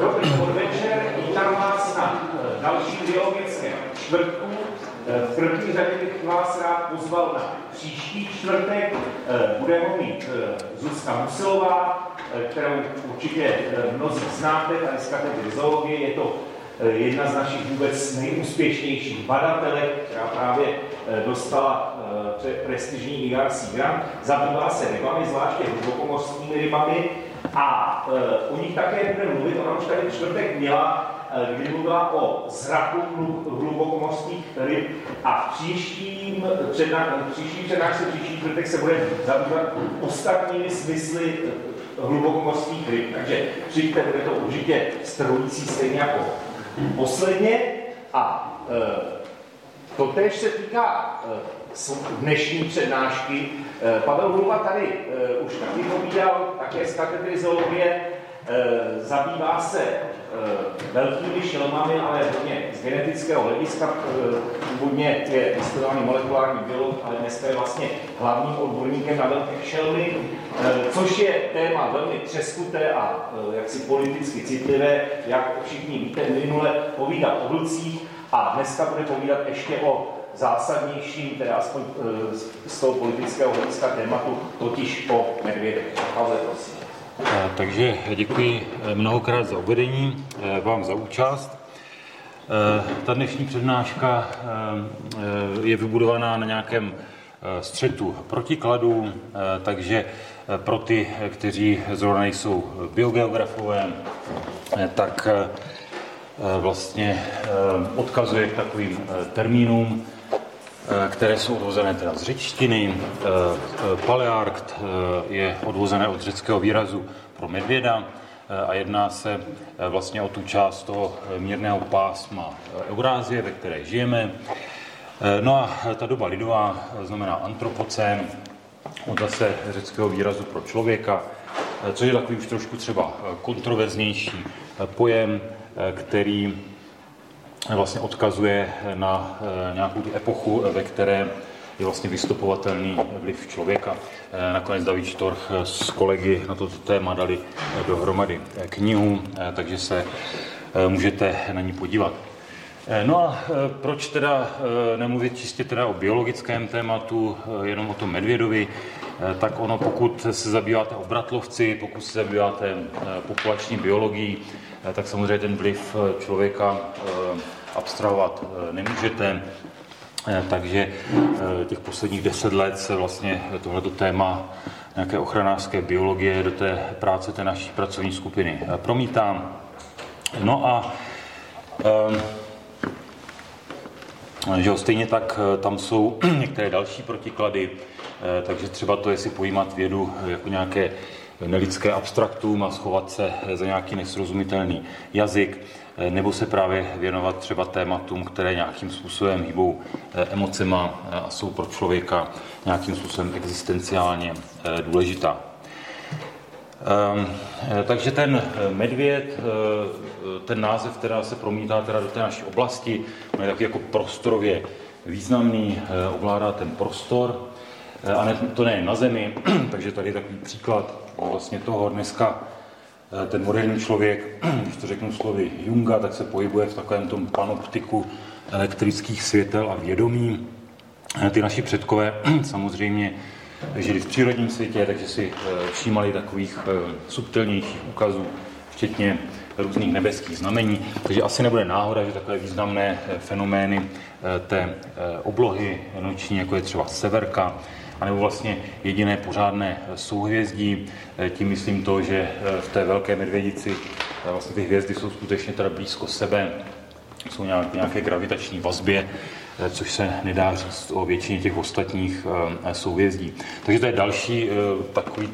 Dobrý podvečer, vítám vás na eh, dalším biologickém čtvrtku. Eh, v první řadě bych vás rád pozval na příští čtvrtek. Eh, bude ho mít Zuzka Musilová, kterou určitě mnozí znáte, tady z katedry zoologie. Je to jedna z našich vůbec nejúspěšnějších badatelek, která právě dostala prestižní IRC grant. Zabývá se rybami, zvláště hlubokomorskými rybami a e, u nich také bude mluvit, ona už tady čtvrtek měla, e, kdy mluvila o zraku hlubokomorských ryb a v příštím předná, příští přednášce, příští čtvrtek se bude zabývat ostatními smysly e, hlubokomorských ryb. Takže přijďte, bude to určitě strhující stejně jako posledně. A e, to tež se týká e, dnešní přednášky, Eh, Pavel Hruba tady uh, už taky povídal, také z katedry zoologie, uh, zabývá se velkými šelmami, ale hodně z genetického hlediska. Původně je vystudovaný molekulární biolog, ale dneska je vlastně hlavním odborníkem na velké šelmy, což je téma velmi třeskuté a jaksi politicky citlivé, jak všichni víte, minule povídat o vlcích a dneska bude povídat ještě o zásadnějším, teda aspoň eh, z toho politického hlediska tématu, totiž o medvědech. Pavle, prosím. Eh, takže děkuji eh, mnohokrát za uvedení, vám za účast. Ta dnešní přednáška je vybudovaná na nějakém střetu protikladů, takže pro ty, kteří zrovna nejsou biogeografové, tak vlastně odkazuje k takovým termínům, které jsou odvozené teda z řečtiny. Eh, eh, Palearkt je odvozené od řeckého výrazu pro medvěda a jedná se vlastně o tu část toho mírného pásma Eurázie, ve které žijeme. No a ta doba lidová znamená antropocén, od zase řeckého výrazu pro člověka, což je takový už trošku třeba kontroverznější pojem, který vlastně odkazuje na eh, nějakou tu epochu, ve které je vlastně vystupovatelný vliv člověka. Eh, nakonec David Štorch s kolegy na toto téma dali dohromady knihu, eh, takže se můžete na ní podívat. No a proč teda nemluvit čistě teda o biologickém tématu, jenom o tom medvědovi, tak ono, pokud se zabýváte obratlovci, pokud se zabýváte populační biologií, tak samozřejmě ten vliv člověka abstrahovat eh, nemůžete. Eh, takže eh, těch posledních deset let se vlastně tohleto téma nějaké ochranářské biologie do té práce té naší pracovní skupiny promítá. No a že stejně tak tam jsou některé další protiklady, takže třeba to, jestli pojímat vědu jako nějaké nelidské abstraktum a schovat se za nějaký nesrozumitelný jazyk, nebo se právě věnovat třeba tématům, které nějakým způsobem hýbou eh, emocema eh, a jsou pro člověka nějakým způsobem existenciálně důležitá. Ehm, takže ten medvěd, ten název, která se promítá teda do té naší oblasti, je taky jako prostorově významný, ovládá ten prostor, a to ne na zemi, takže tady je takový příklad vlastně toho dneska Eh, ten moderní člověk, když to řeknu slovy Junga, tak se pohybuje v takovém tom panoptiku elektrických světel a vědomí. Eh, ty naši předkové samozřejmě žili v přírodním světě, takže si eh, všímali takových subtilnějších ukazů, včetně různých nebeských znamení. Takže asi nebude náhoda, že takové významné fenomény té oblohy noční, jako je třeba severka, anebo vlastně jediné pořádné souhvězdí. Eh, tím myslím to, že eh, v té velké medvědici eh, vlastně ty hvězdy jsou skutečně teda blízko sebe, jsou nějak, nějaké gravitační vazbě, což se nedá říct o většině těch ostatních souhvězdí. Takže to je další takový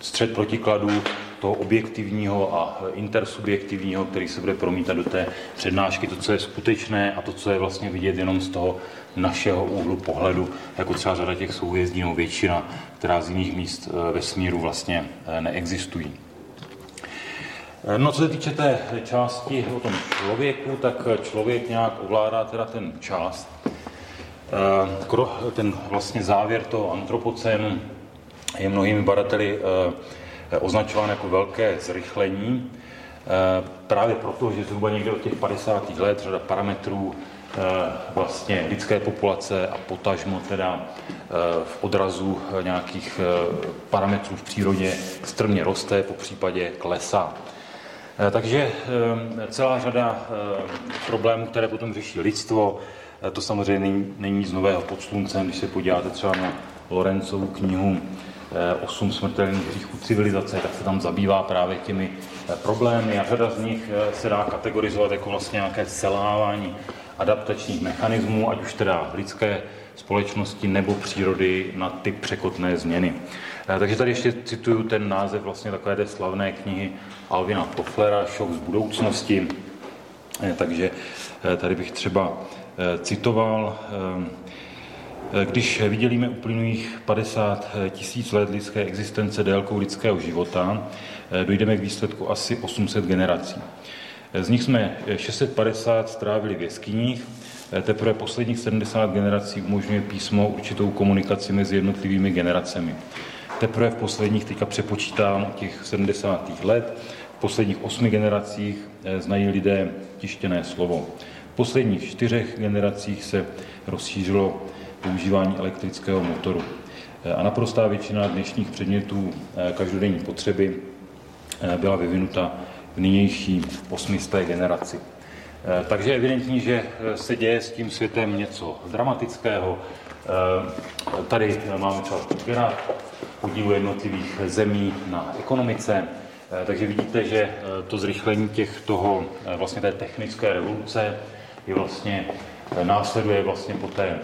střed protikladů toho objektivního a intersubjektivního, který se bude promítat do té přednášky, to, co je skutečné a to, co je vlastně vidět jenom z toho našeho úhlu pohledu, jako třeba řada těch souhvězdí nebo většina, která z jiných míst eh, ve smíru vlastně eh, neexistují. Eh, no, co se týče té části o tom člověku, tak člověk nějak ovládá teda ten část. Ten vlastně závěr toho antropocénu je mnohými badateli označován jako velké zrychlení. Právě proto, že zhruba někde od těch 50. let řada parametrů vlastně lidské populace a potažmo teda v odrazu nějakých parametrů v přírodě strmě roste, po případě klesá. Takže celá řada problémů, které potom řeší lidstvo, to samozřejmě není, nic nového pod sluncem, když se podíváte třeba na Lorencovu knihu eh, Osm smrtelných hříchů civilizace, tak se tam zabývá právě těmi eh, problémy a řada z nich eh, se dá kategorizovat jako vlastně nějaké selávání adaptačních mechanismů, ať už teda lidské společnosti nebo přírody na ty překotné změny. Takže tady ještě cituju ten název vlastně takové té slavné knihy Alvina Tofflera Šok z budoucnosti. Takže tady bych třeba citoval když vydělíme uplynulých 50 tisíc let lidské existence délkou lidského života, dojdeme k výsledku asi 800 generací. Z nich jsme 650 strávili v jeskyních, teprve posledních 70 generací umožňuje písmo určitou komunikaci mezi jednotlivými generacemi. Teprve v posledních, teďka přepočítám těch 70. let, v posledních osmi generacích znají lidé tištěné slovo. V posledních čtyřech generacích se rozšířilo používání elektrického motoru. A naprostá většina dnešních předmětů eh, každodenní potřeby eh, byla vyvinuta v nynější osmisté generaci. Takže je evidentní, že se děje s tím světem něco dramatického. Tady máme třeba graf podílu jednotlivých zemí na ekonomice. Takže vidíte, že to zrychlení těch toho, vlastně té technické revoluce je vlastně, následuje vlastně po té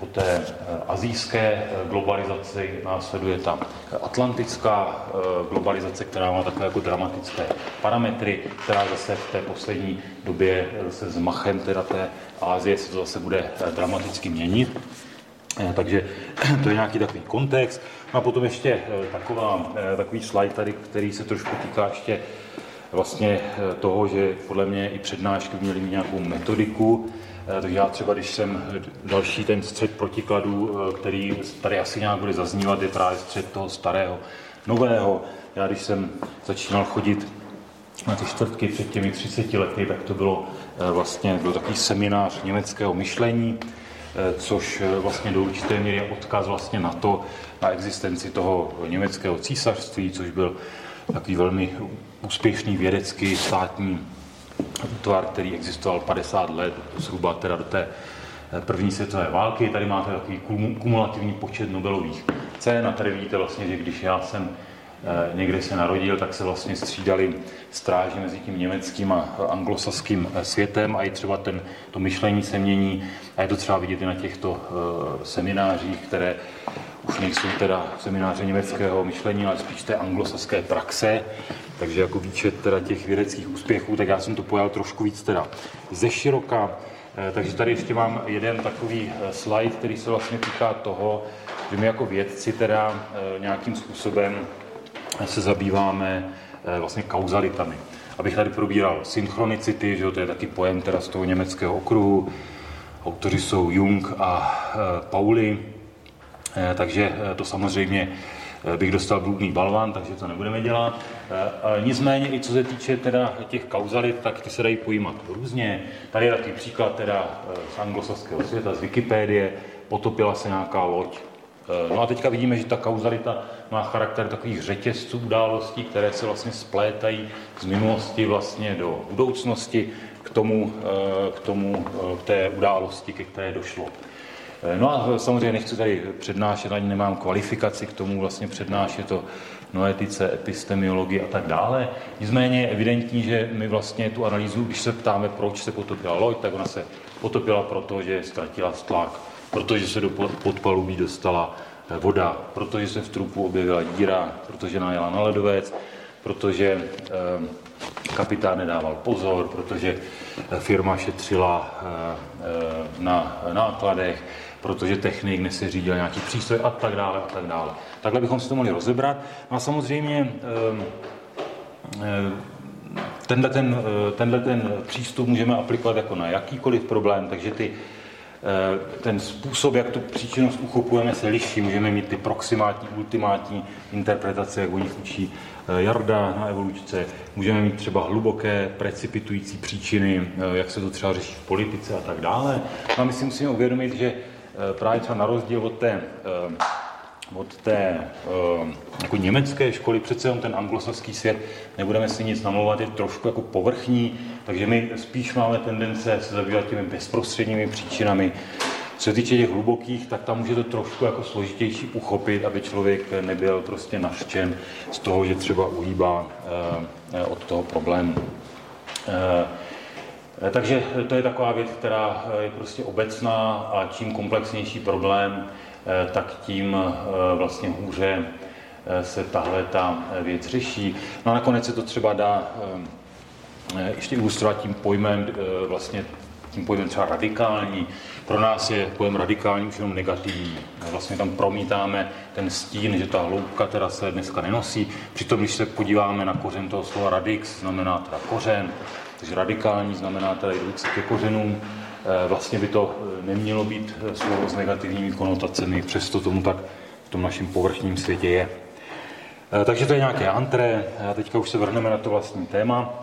po té eh, azijské eh, globalizaci následuje ta atlantická eh, globalizace, která má takové jako dramatické parametry, která zase v té poslední době se s machem teda té Ázie se to zase bude dramaticky měnit. Takže to je nějaký takový kontext. No a potom ještě taková, takový slide tady, který se trošku týká ještě vlastně toho, že podle mě i přednášky měly mít nějakou metodiku, Eh, takže já třeba, když jsem další ten střed protikladů, eh, který tady asi nějak bude zaznívat, je právě střed toho starého, nového. Já když jsem začínal chodit na ty čtvrtky před těmi 30 lety, tak to bylo eh, vlastně byl takový seminář německého myšlení, což vlastně do určité míry je odkaz vlastně na to, na existenci toho německého císařství, což byl takový velmi úspěšný vědecký státní útvar, který existoval 50 let, zhruba teda do té eh, první světové války. Tady máte takový kumulativní počet Nobelových cen a tady vidíte vlastně, že když já jsem eh, někde se narodil, tak se vlastně střídali stráži mezi tím německým a anglosaským eh, světem a i třeba ten, to myšlení se mění a je to třeba vidět i na těchto seminářích, které už nejsou teda semináře německého myšlení, ale spíš té anglosaské praxe. Takže jako výčet teda těch vědeckých úspěchů, tak já jsem to pojal trošku víc teda ze široka. Eh, takže tady ještě mám jeden takový eh, slide, který se vlastně týká toho, že my jako vědci teda eh, nějakým způsobem se zabýváme vlastně kauzalitami. Abych tady probíral synchronicity, že to je taky pojem teda z toho německého okruhu. Autoři jsou Jung a Pauli, takže to samozřejmě bych dostal bludný balvan, takže to nebudeme dělat. Eh, nicméně i co se týče teda těch kauzalit, tak ty se dají pojímat různě. Tady je takový příklad teda eh, z anglosaského světa, z Wikipédie, potopila se nějaká loď. No a teďka vidíme, že ta kauzalita má charakter takových řetězců událostí, které se vlastně splétají z minulosti vlastně do budoucnosti k tomu, k tomu, k té události, ke které došlo. Eh, no a samozřejmě nechci tady přednášet, ani nemám kvalifikaci k tomu vlastně přednášet to noetice, epistemiologii a tak dále. Nicméně je evidentní, že my vlastně tu analýzu, když se ptáme, proč se potopila loď, tak ona se potopila proto, že ztratila tlak, protože se do podpalubí dostala eh, voda, protože se v trupu objevila díra, protože najela na ledovec, protože eh, kapitán nedával pozor, protože firma šetřila na nákladech, protože technik nese řídil nějaký přístroj a tak dále a tak dále. Takhle bychom si to mohli rozebrat. No a samozřejmě ehm, ehm, tenhle ten, eh, tenhle ten přístup můžeme aplikovat jako na jakýkoliv problém, takže ty ten způsob, jak tu příčinnost uchopujeme, se liší. Můžeme mít ty proximátní, ultimátní interpretace, jak o nich učí Jarda na evolučce. Můžeme mít třeba hluboké, precipitující příčiny, jak se to třeba řeší v politice a tak dále. A my si musíme uvědomit, že právě třeba na rozdíl od té od té uh, jako německé školy, přece jenom ten anglosaský svět, nebudeme si nic namlouvat, je trošku jako povrchní, takže my spíš máme tendence se zabývat těmi bezprostředními příčinami. Co se týče těch hlubokých, tak tam může to trošku jako složitější uchopit, aby člověk nebyl prostě naštěn z toho, že třeba uhýbá uh, od toho problému. Uh, takže to je taková věc, která je prostě obecná a čím komplexnější problém, Eh, tak tím eh, vlastně hůře eh, se tahle ta věc řeší. No a nakonec se to třeba dá ještě ilustrovat tím pojmem, vlastně tím pojmem třeba radikální. Pro nás je pojem radikální už jenom negativní. Vlastně tam promítáme ten stín, že ta hloubka teda se dneska nenosí. Přitom, když se podíváme na kořen toho slova radix, znamená teda kořen, takže radikální znamená teda jdoucí ke kořenům, Eh, vlastně by to eh, nemělo být eh, slovo s negativními konotacemi, přesto tomu tak v tom našem povrchním světě je. Takže to je nějaké antré, a teďka už se vrhneme na to vlastní téma.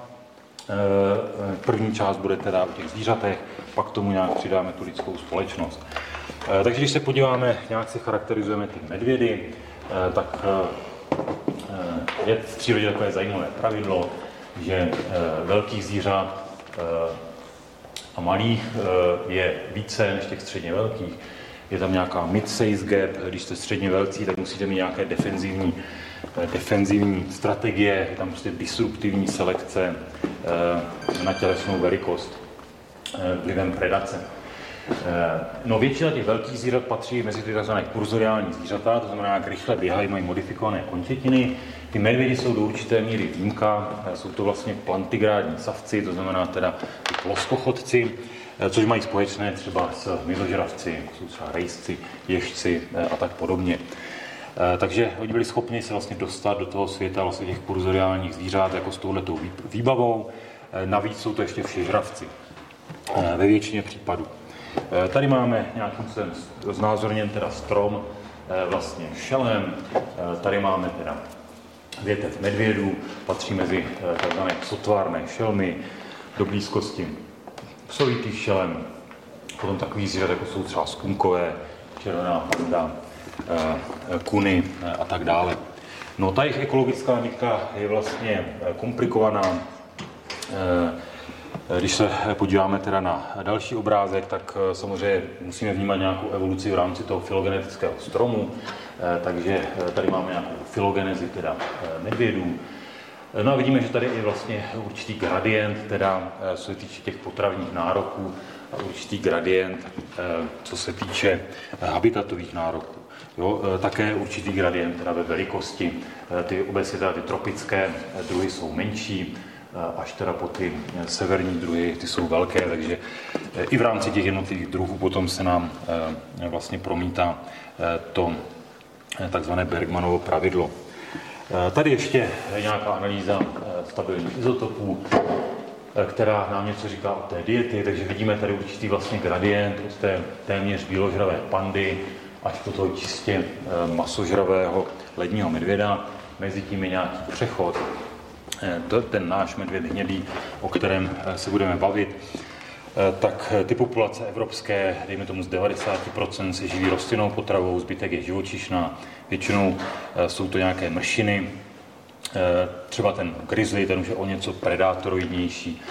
První část bude teda o těch zvířatech, pak tomu nějak přidáme tu lidskou společnost. Takže když se podíváme, nějak si charakterizujeme ty medvědy, tak je v přírodě takové zajímavé pravidlo, že velkých zvířat a malých eh, je více než těch středně velkých. Je tam nějaká mid-size gap, když jste středně velcí, tak musíte mít nějaké defenzivní, eh, defenzivní strategie, je tam prostě disruptivní selekce eh, na tělesnou velikost vlivem predace. No většina těch velkých zvířat patří mezi ty tzv. kurzoriální zvířata, to znamená, jak rychle běhají, mají modifikované končetiny. Ty medvědi jsou do určité míry výjimka, jsou to vlastně plantigrádní savci, to znamená teda ploskochodci, což mají společné třeba s mizožravci, jsou třeba rejsci, ježci a tak podobně. Takže oni byli schopni se vlastně dostat do toho světa vlastně těch kurzoriálních zvířat jako s touhletou výbavou. Navíc jsou to ještě všežravci ve většině případů. Tady máme nějakým způsobem znázorněn teda strom, vlastně šelem. Tady máme teda větev medvědů, patří mezi eh, tzv. sotvárné šelmy do blízkosti psovitých šelem. Potom takový zvířat, jako jsou třeba skunkové, červená panda, eh, kuny eh, a tak dále. No ta jejich ekologická nika je vlastně komplikovaná. Když se podíváme teda na další obrázek, tak samozřejmě musíme vnímat nějakou evoluci v rámci toho filogenetického stromu. Eh, takže eh, tady máme nějakou filogenezi teda eh, medvědů. No a vidíme, že tady je vlastně určitý gradient, teda co se týče těch potravních nároků, a určitý gradient, co se týče habitatových nároků. Jo, také určitý gradient teda ve velikosti. Ty obecně teda ty tropické druhy jsou menší, až teda po ty severní druhy, ty jsou velké, takže i v rámci těch jednotlivých druhů potom se nám vlastně promítá to takzvané Bergmanovo pravidlo. Eh, tady ještě nějaká analýza eh, stabilních izotopů, eh, která nám něco říká o té diety, takže vidíme tady určitý vlastně gradient od té téměř bíložravé pandy až po toho čistě masožravého ledního medvěda. Mezi tím je nějaký přechod. To ten náš medvěd hnědý, o kterém se budeme bavit, Eh, tak eh, ty populace evropské, dejme tomu z 90% se živí rostlinnou potravou, zbytek je živočišná, většinou eh, jsou to nějaké mršiny, třeba ten grizzly, ten už je o něco predátoroidnější,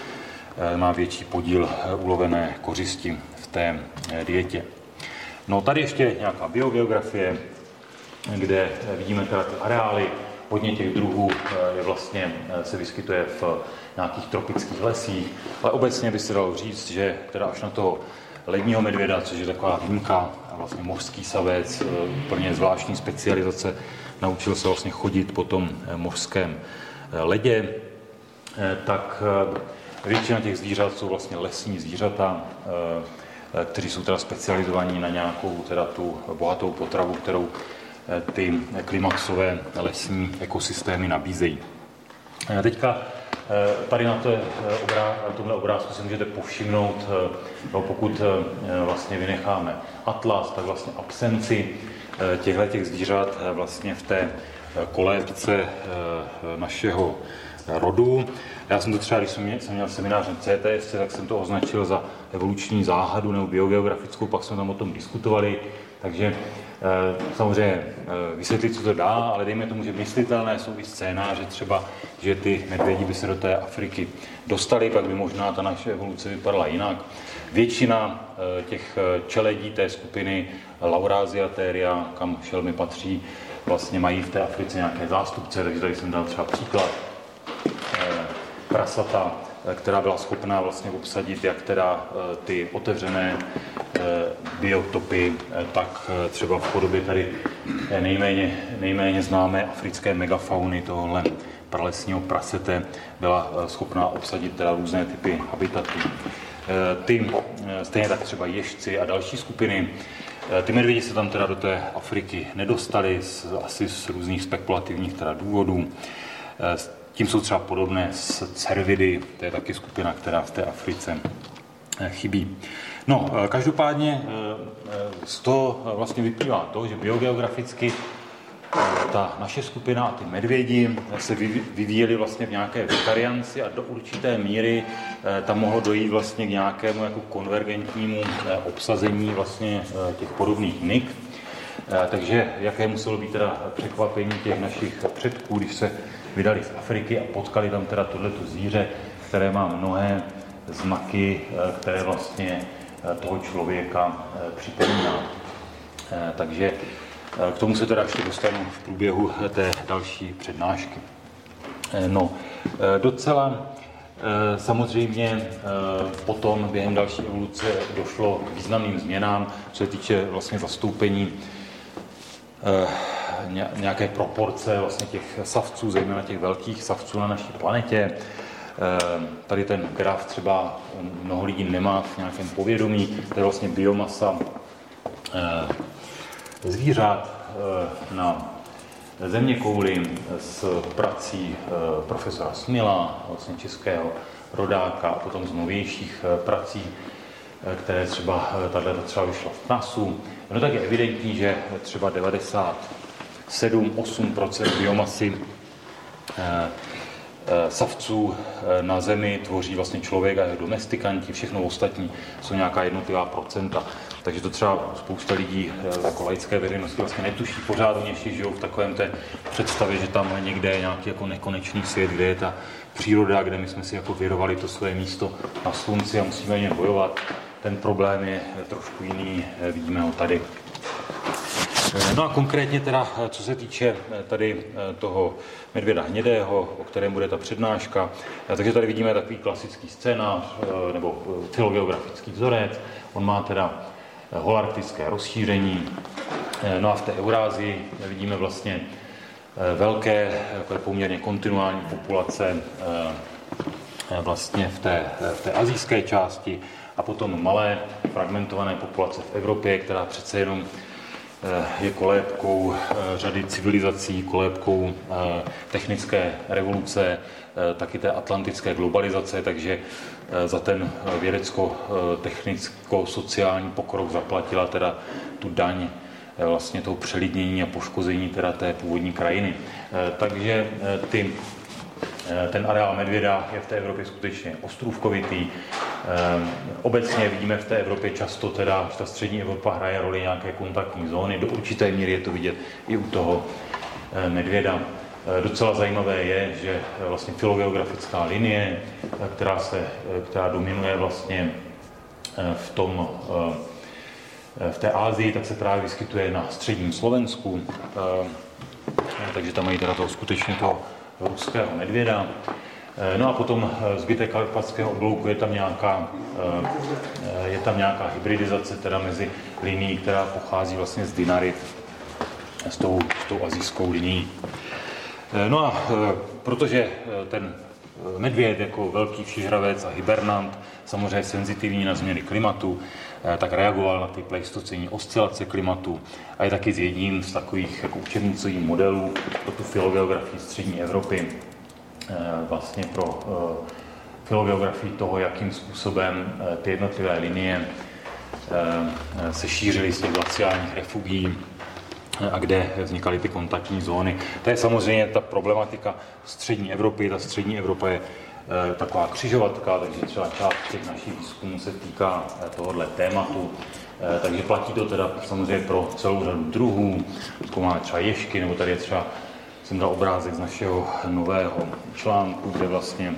má větší podíl ulovené kořisti v té dietě. No tady ještě nějaká biogeografie, kde vidíme teda ty areály, hodně těch druhů je vlastně, se vyskytuje v nějakých tropických lesích, ale obecně by se dalo říct, že teda až na toho ledního medvěda, což je taková výjimka, vlastně mořský savec, úplně zvláštní specializace, naučil se vlastně chodit po tom mořském ledě, tak většina těch zvířat jsou vlastně lesní zvířata, kteří jsou teda specializovaní na nějakou teda tu bohatou potravu, kterou ty klimaxové lesní ekosystémy nabízejí. Teďka Tady na, to, na tomhle obrázku si můžete povšimnout, no pokud vlastně vynecháme atlas, tak vlastně absenci těchto těch zvířat vlastně v té kolébce našeho rodu. Já jsem to třeba, když jsem měl, jsem měl seminář na CTS, tak jsem to označil za evoluční záhadu nebo biogeografickou, pak jsme tam o tom diskutovali. Takže eh, samozřejmě eh, vysvětlit, co to dá, ale dejme tomu, že myslitelné jsou i scénáře třeba, že ty medvědi by se do té Afriky dostali, pak by možná ta naše evoluce vypadala jinak. Většina eh, těch čeledí té skupiny Lauraziateria, kam šelmy patří, vlastně mají v té Africe nějaké zástupce, takže tady jsem dal třeba příklad prasata, eh, která byla schopná vlastně obsadit jak teda eh, ty otevřené eh, biotopy, tak třeba v podobě tady nejméně, nejméně známé africké megafauny tohohle pralesního prasete byla schopná obsadit teda různé typy habitatů. Ty, stejně tak třeba ježci a další skupiny, ty medvědi se tam teda do té Afriky nedostali, asi z různých spekulativních teda důvodů. Tím jsou třeba podobné s cervidy, to je taky skupina, která v té Africe eh, chybí. No, eh, každopádně eh, z toho vlastně vyplývá to, že biogeograficky ta naše skupina a ty medvědi se vyvíjely vlastně v nějaké vikarianci a do určité míry tam mohlo dojít vlastně k nějakému jako konvergentnímu obsazení vlastně těch podobných nik. Takže jaké muselo být teda překvapení těch našich předků, když se vydali z Afriky a potkali tam teda tohleto zvíře, které má mnohé znaky, eh, které vlastně eh, toho člověka eh, připomíná. Takže k tomu se teda ještě dostanu v průběhu té další přednášky. No, docela samozřejmě potom během další evoluce došlo k významným změnám, co se týče vlastně zastoupení nějaké proporce vlastně těch savců, zejména těch velkých savců na naší planetě. Eh, tady ten graf třeba mnoho lidí nemá v nějakém povědomí, to je vlastně biomasa eh, zvířat eh, na země kouli s prací profesora Smila, vlastně českého rodáka, a potom z novějších prací, které třeba, tato třeba vyšla v NASu. No tak je evidentní, že třeba 90 7-8% biomasy eh, eh, savců eh, na zemi tvoří vlastně člověk a jeho domestikanti, všechno ostatní jsou nějaká jednotlivá procenta. Takže to třeba spousta lidí jako laické veřejnosti vlastně netuší. Pořád oni ještě žijou v takovém té představě, že tam někde je nějaký jako nekonečný svět, kde je ta příroda, kde my jsme si jako věrovali to své místo na slunci a musíme ně bojovat. Ten problém je trošku jiný, vidíme ho tady. No a konkrétně teda, co se týče eh, tady eh, toho medvěda hnědého, o kterém bude ta přednáška, eh, takže tady vidíme takový klasický scénář nebo filogeografický vzorec. On má teda holarktické rozšíření. No a v té Eurázii vidíme vlastně velké, jako poměrně kontinuální populace vlastně v té, v té azijské části a potom malé fragmentované populace v Evropě, která přece jenom je kolébkou eh, řady civilizací, kolébkou eh, technické revoluce, eh, taky té atlantické globalizace, takže za ten vědecko-technicko-sociální pokrok zaplatila teda tu daň vlastně toho přelidnění a poškození teda té původní krajiny. Takže ty Eh, ten areál medvěda je v té Evropě skutečně ostrůvkovitý. Eh, obecně vidíme v té Evropě často teda, že ta střední Evropa hraje roli nějaké kontaktní zóny. Do určité míry je to vidět i u toho eh, medvěda. Docela zajímavé je, že vlastně filogeografická linie, která, se, která dominuje vlastně v tom v té Ázii, tak se právě vyskytuje na středním Slovensku, takže tam mají teda toho skutečně toho ruského medvěda. Eh, no a potom eh, zbytek karpatského oblouku je tam nějaká, eh, je tam nějaká hybridizace teda mezi linií, která pochází vlastně z Dinarit, s tou, s tou azijskou linií. No a protože ten medvěd jako velký všežravec a hibernant, samozřejmě senzitivní na změny klimatu, tak reagoval na ty pleistocenní oscilace klimatu a je taky z jedním z takových jako učebnicových modelů pro tu filogeografii střední Evropy. vlastně pro filogeografii toho, jakým způsobem ty jednotlivé linie se šířily z těch glaciálních refugií a kde vznikaly ty kontaktní zóny. To je samozřejmě ta problematika střední Evropy. Ta střední Evropa je Eh, taková křižovatka, takže třeba část těch našich výzkumů se týká eh, tohohle tématu. Eh, takže platí to teda samozřejmě pro celou řadu druhů. Zkoumáme třeba ješky, nebo tady je třeba, jsem dal obrázek z našeho nového článku, kde vlastně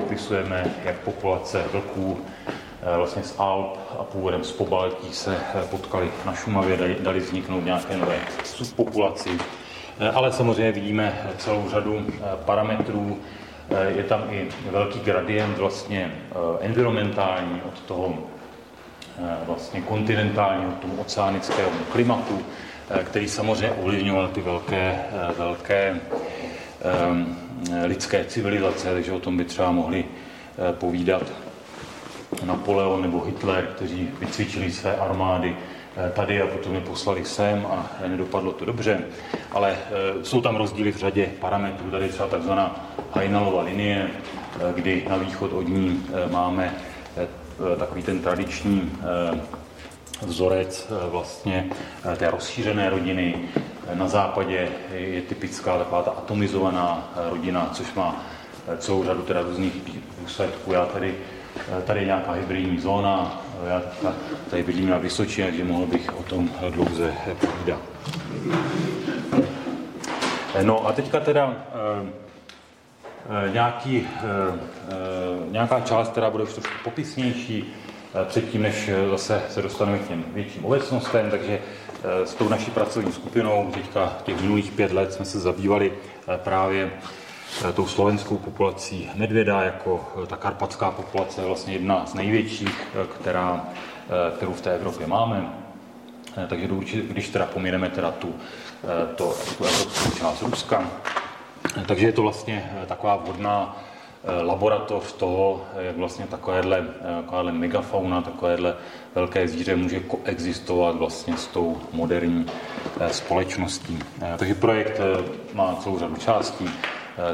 popisujeme, jak populace vlků vlastně z Alp a původem z Pobaltí se potkali na Šumavě, dali, dali vzniknout nějaké nové subpopulaci. Ale samozřejmě vidíme celou řadu parametrů, Eh, je tam i velký gradient vlastně eh, environmentální od toho eh, vlastně kontinentálního, tomu oceánickému klimatu, který samozřejmě ovlivňoval ty velké, velké lidské civilizace, takže o tom by třeba mohli povídat Napoleon nebo Hitler, kteří vycvičili své armády tady a potom je poslali sem a nedopadlo to dobře. Ale jsou tam rozdíly v řadě parametrů. Tady je třeba takzvaná Heinalova linie, eh, kdy na východ od ní eh, máme eh, takový ten tradiční vzorec vlastně té rozšířené rodiny. Na západě je typická taková ta atomizovaná rodina, což má celou řadu teda různých důsledků. Já tady, tady je nějaká hybridní zóna, já tady bydlím na Vysočině, takže mohl bych o tom dlouze povídat. No a teďka teda Eh, nějaký, eh, eh, nějaká část, která bude už trošku popisnější, předtím, než zase se dostaneme k těm větším obecnostem, takže s tou naší pracovní skupinou teďka těch minulých pět let jsme se zabývali právě tou slovenskou populací medvěda, jako ta karpatská populace je vlastně jedna z největších, která, kterou v té Evropě máme. Takže když teda pomineme teda tu, to, tu evropskou část Ruska, takže je to vlastně eh, taková vhodná eh, laboratoř toho, jak vlastně takovéhle, eh, takovéhle megafauna, takovéhle velké zvíře může koexistovat vlastně s tou moderní společností. Takže projekt má celou řadu částí.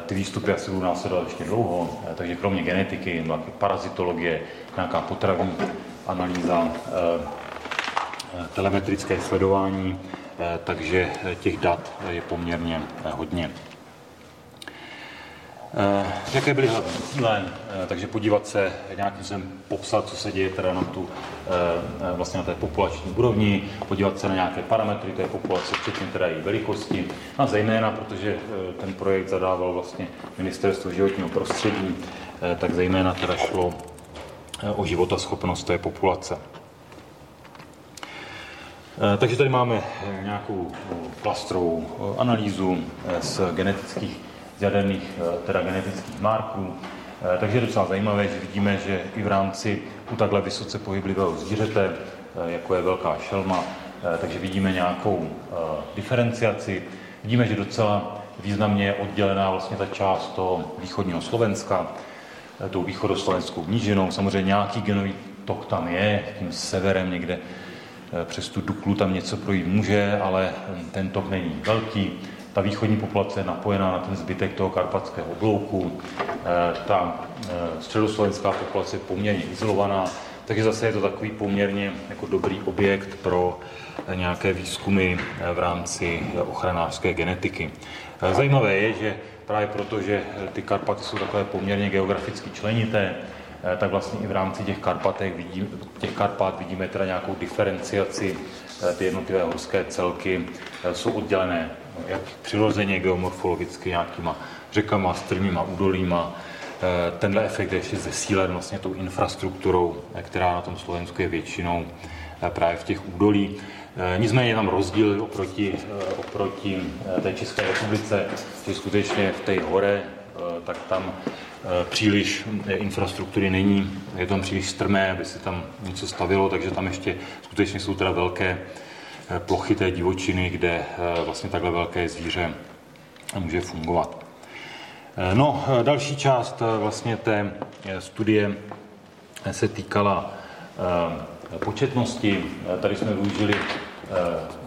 Ty výstupy asi budou následovat ještě dlouho, takže kromě genetiky, parazitologie, nějaká potravní analýza, telemetrické sledování, takže těch dat je poměrně hodně. Eh, jaké byly hlavní eh, takže podívat se, nějakým jsem popsat, co se děje teda na tu, eh, vlastně na té populační úrovni, podívat se na nějaké parametry té populace, včetně teda její velikosti, a zejména, protože ten projekt zadával vlastně Ministerstvo životního prostředí, tak zejména teda šlo o životaschopnost té populace. Takže tady máme nějakou klastrovou analýzu z genetických z jaderných eh, teda genetických marků. Eh, takže je docela zajímavé, že vidíme, že i v rámci u takhle vysoce pohyblivého zvířete, eh, jako je velká šelma, takže vidíme nějakou diferenciaci. Vidíme, že docela významně je oddělená vlastně ta část toho východního Slovenska, tou východoslovenskou nížinou. Samozřejmě nějaký genový tok tam je, tím severem někde přes tu Duklu tam něco projít může, ale ten tok není velký ta východní populace je napojená na ten zbytek toho karpatského oblouku, eh, ta eh, středoslovenská populace je poměrně izolovaná, takže zase je to takový poměrně jako dobrý objekt pro eh, nějaké výzkumy v rámci ochranářské genetiky. Zajímavé je, že právě proto, že ty Karpaty jsou takové poměrně geograficky členité, tak vlastně i v rámci těch, Karpatek vidím, těch Karpat vidíme teda nějakou diferenciaci, ty jednotlivé horské celky jsou oddělené jak přirozeně geomorfologicky nějakýma řekama, strmýma údolíma. Eh, tenhle efekt je ještě zesílen vlastně tou infrastrukturou, eh, která na tom Slovensku je většinou eh, právě v těch údolí. Nicméně je tam rozdíl oproti, oproti té České republice, že skutečně v té hore, tak tam příliš infrastruktury není, je tam příliš strmé, aby se tam něco stavilo, takže tam ještě skutečně jsou teda velké plochy té divočiny, kde eh, vlastně takhle velké zvíře může fungovat. Eh, no, další část vlastně té studie se týkala početnosti. Tady jsme využili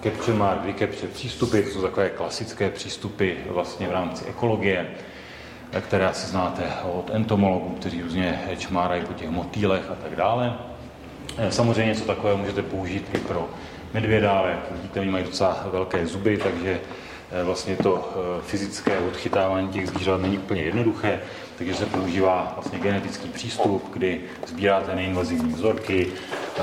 capture mark, recapture přístupy, to jsou takové klasické přístupy vlastně v rámci ekologie. které asi znáte od entomologů, kteří různě čmárají po těch motýlech a tak dále. Samozřejmě něco takového můžete použít i pro medvěda, jak vidíte, oni mají docela velké zuby, takže vlastně to fyzické odchytávání těch zvířat není úplně jednoduché, takže se používá vlastně genetický přístup, kdy sbíráte neinvazivní vzorky.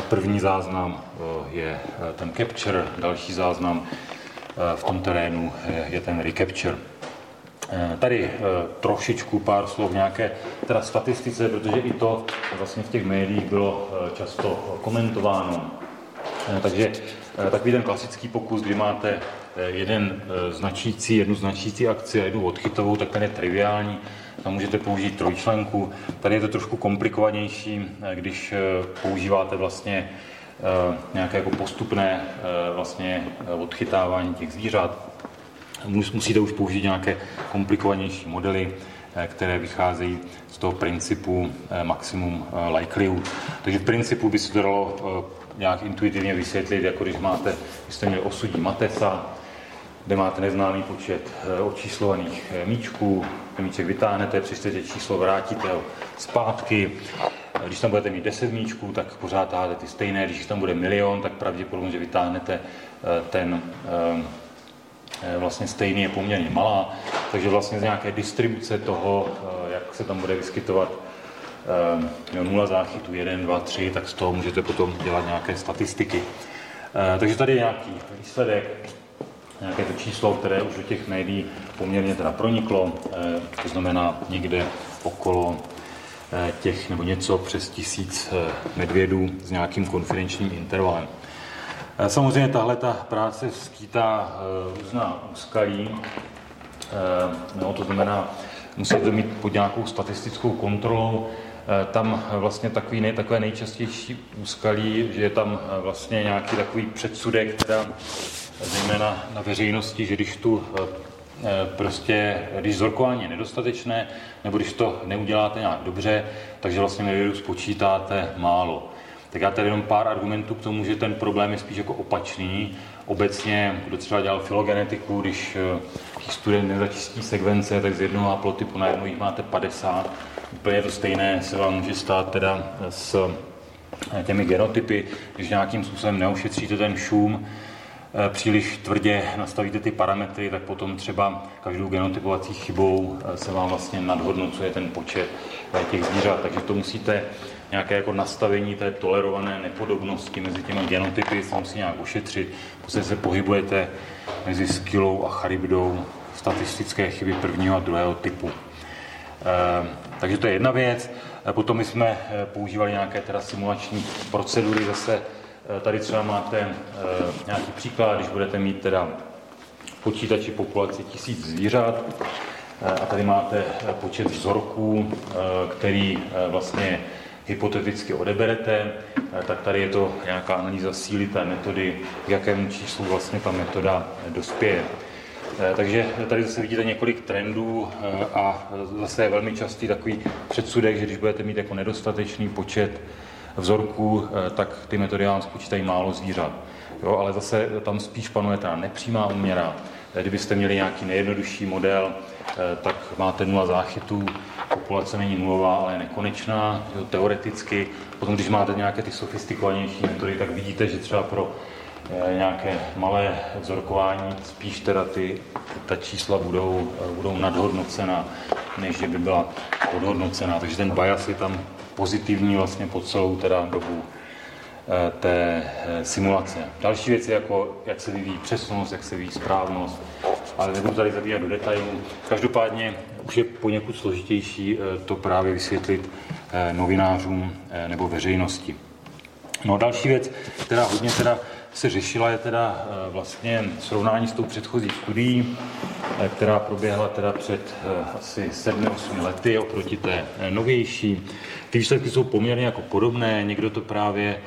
První záznam je ten capture, další záznam v tom terénu je ten recapture. Tady trošičku pár slov nějaké teda statistice, protože i to vlastně v těch médiích bylo často komentováno. Takže takový ten klasický pokus, kdy máte jeden značící, jednu značící akci a jednu odchytovou, tak ten je triviální. Tam můžete použít trojčlenku. Tady je to trošku komplikovanější, když používáte vlastně nějaké jako postupné vlastně odchytávání těch zvířat. Musíte už použít nějaké komplikovanější modely, které vycházejí z toho principu maximum likelihood. Takže v principu by se to dalo nějak intuitivně vysvětlit, jako když máte, když jste měli osudí matesa, kde máte neznámý počet očíslovaných míčků, ten míček vytáhnete, přičtete číslo, vrátíte ho zpátky. Když tam budete mít 10 míčků, tak pořád táháte ty stejné. Když tam bude milion, tak pravděpodobně, že vytáhnete ten vlastně stejný je poměrně malá. Takže vlastně z nějaké distribuce toho, jak se tam bude vyskytovat jo, nula záchytu, 1, 2, 3, tak z toho můžete potom dělat nějaké statistiky. Takže tady je nějaký výsledek, nějaké to číslo, které už do těch médií poměrně teda proniklo, to znamená někde okolo těch nebo něco přes tisíc medvědů s nějakým konfidenčním intervalem. Samozřejmě tahle ta práce skýtá různá úskalí, no, to znamená, musíte mít pod nějakou statistickou kontrolou, tam vlastně takový nej, takové nejčastější úskalí, že je tam vlastně nějaký takový předsudek, teda zejména na veřejnosti, že když tu prostě, když zorkování je nedostatečné, nebo když to neuděláte nějak dobře, takže vlastně medvědů spočítáte málo. Tak já tady jenom pár argumentů k tomu, že ten problém je spíš jako opačný. Obecně, kdo třeba dělal filogenetiku, když student nezačistí sekvence, tak z jednoho haplotypu na jednu jich máte 50. Úplně to stejné se vám může stát teda s těmi genotypy, když nějakým způsobem neošetříte ten šum, příliš tvrdě nastavíte ty parametry, tak potom třeba každou genotypovací chybou se vám vlastně nadhodnocuje ten počet těch zvířat. Takže to musíte nějaké jako nastavení té tolerované nepodobnosti mezi těmi genotypy se musí nějak ošetřit. Prostě se pohybujete mezi skylou a charybdou statistické chyby prvního a druhého typu. Takže to je jedna věc. Potom my jsme používali nějaké teda simulační procedury zase Tady třeba máte nějaký příklad, když budete mít teda v počítači populaci tisíc zvířat a tady máte počet vzorků, který vlastně hypoteticky odeberete, tak tady je to nějaká analýza síly té metody, k jakému číslu vlastně ta metoda dospěje. Takže tady zase vidíte několik trendů a zase je velmi častý takový předsudek, že když budete mít jako nedostatečný počet vzorků, tak ty metody vám spočítají málo zvířat. Jo, ale zase tam spíš panuje ta nepřímá úměra. Kdybyste měli nějaký nejjednodušší model, tak máte nula záchytů, populace není nulová, ale je nekonečná, jo, teoreticky. Potom, když máte nějaké ty sofistikovanější metody, tak vidíte, že třeba pro nějaké malé vzorkování spíš teda ty, ta čísla budou, budou nadhodnocena, než že by byla podhodnocená. Takže ten bias je tam pozitivní vlastně po celou teda dobu té simulace. Další věci, jako jak se vyvíjí přesnost, jak se vyvíjí správnost, ale nebudu tady zabíjat do detailů. Každopádně už je poněkud složitější to právě vysvětlit novinářům nebo veřejnosti. No další věc, která hodně teda se řešila, je teda vlastně srovnání s tou předchozí studií, která proběhla teda před asi 7-8 lety oproti té novější. Ty výsledky jsou poměrně jako podobné, někdo to právě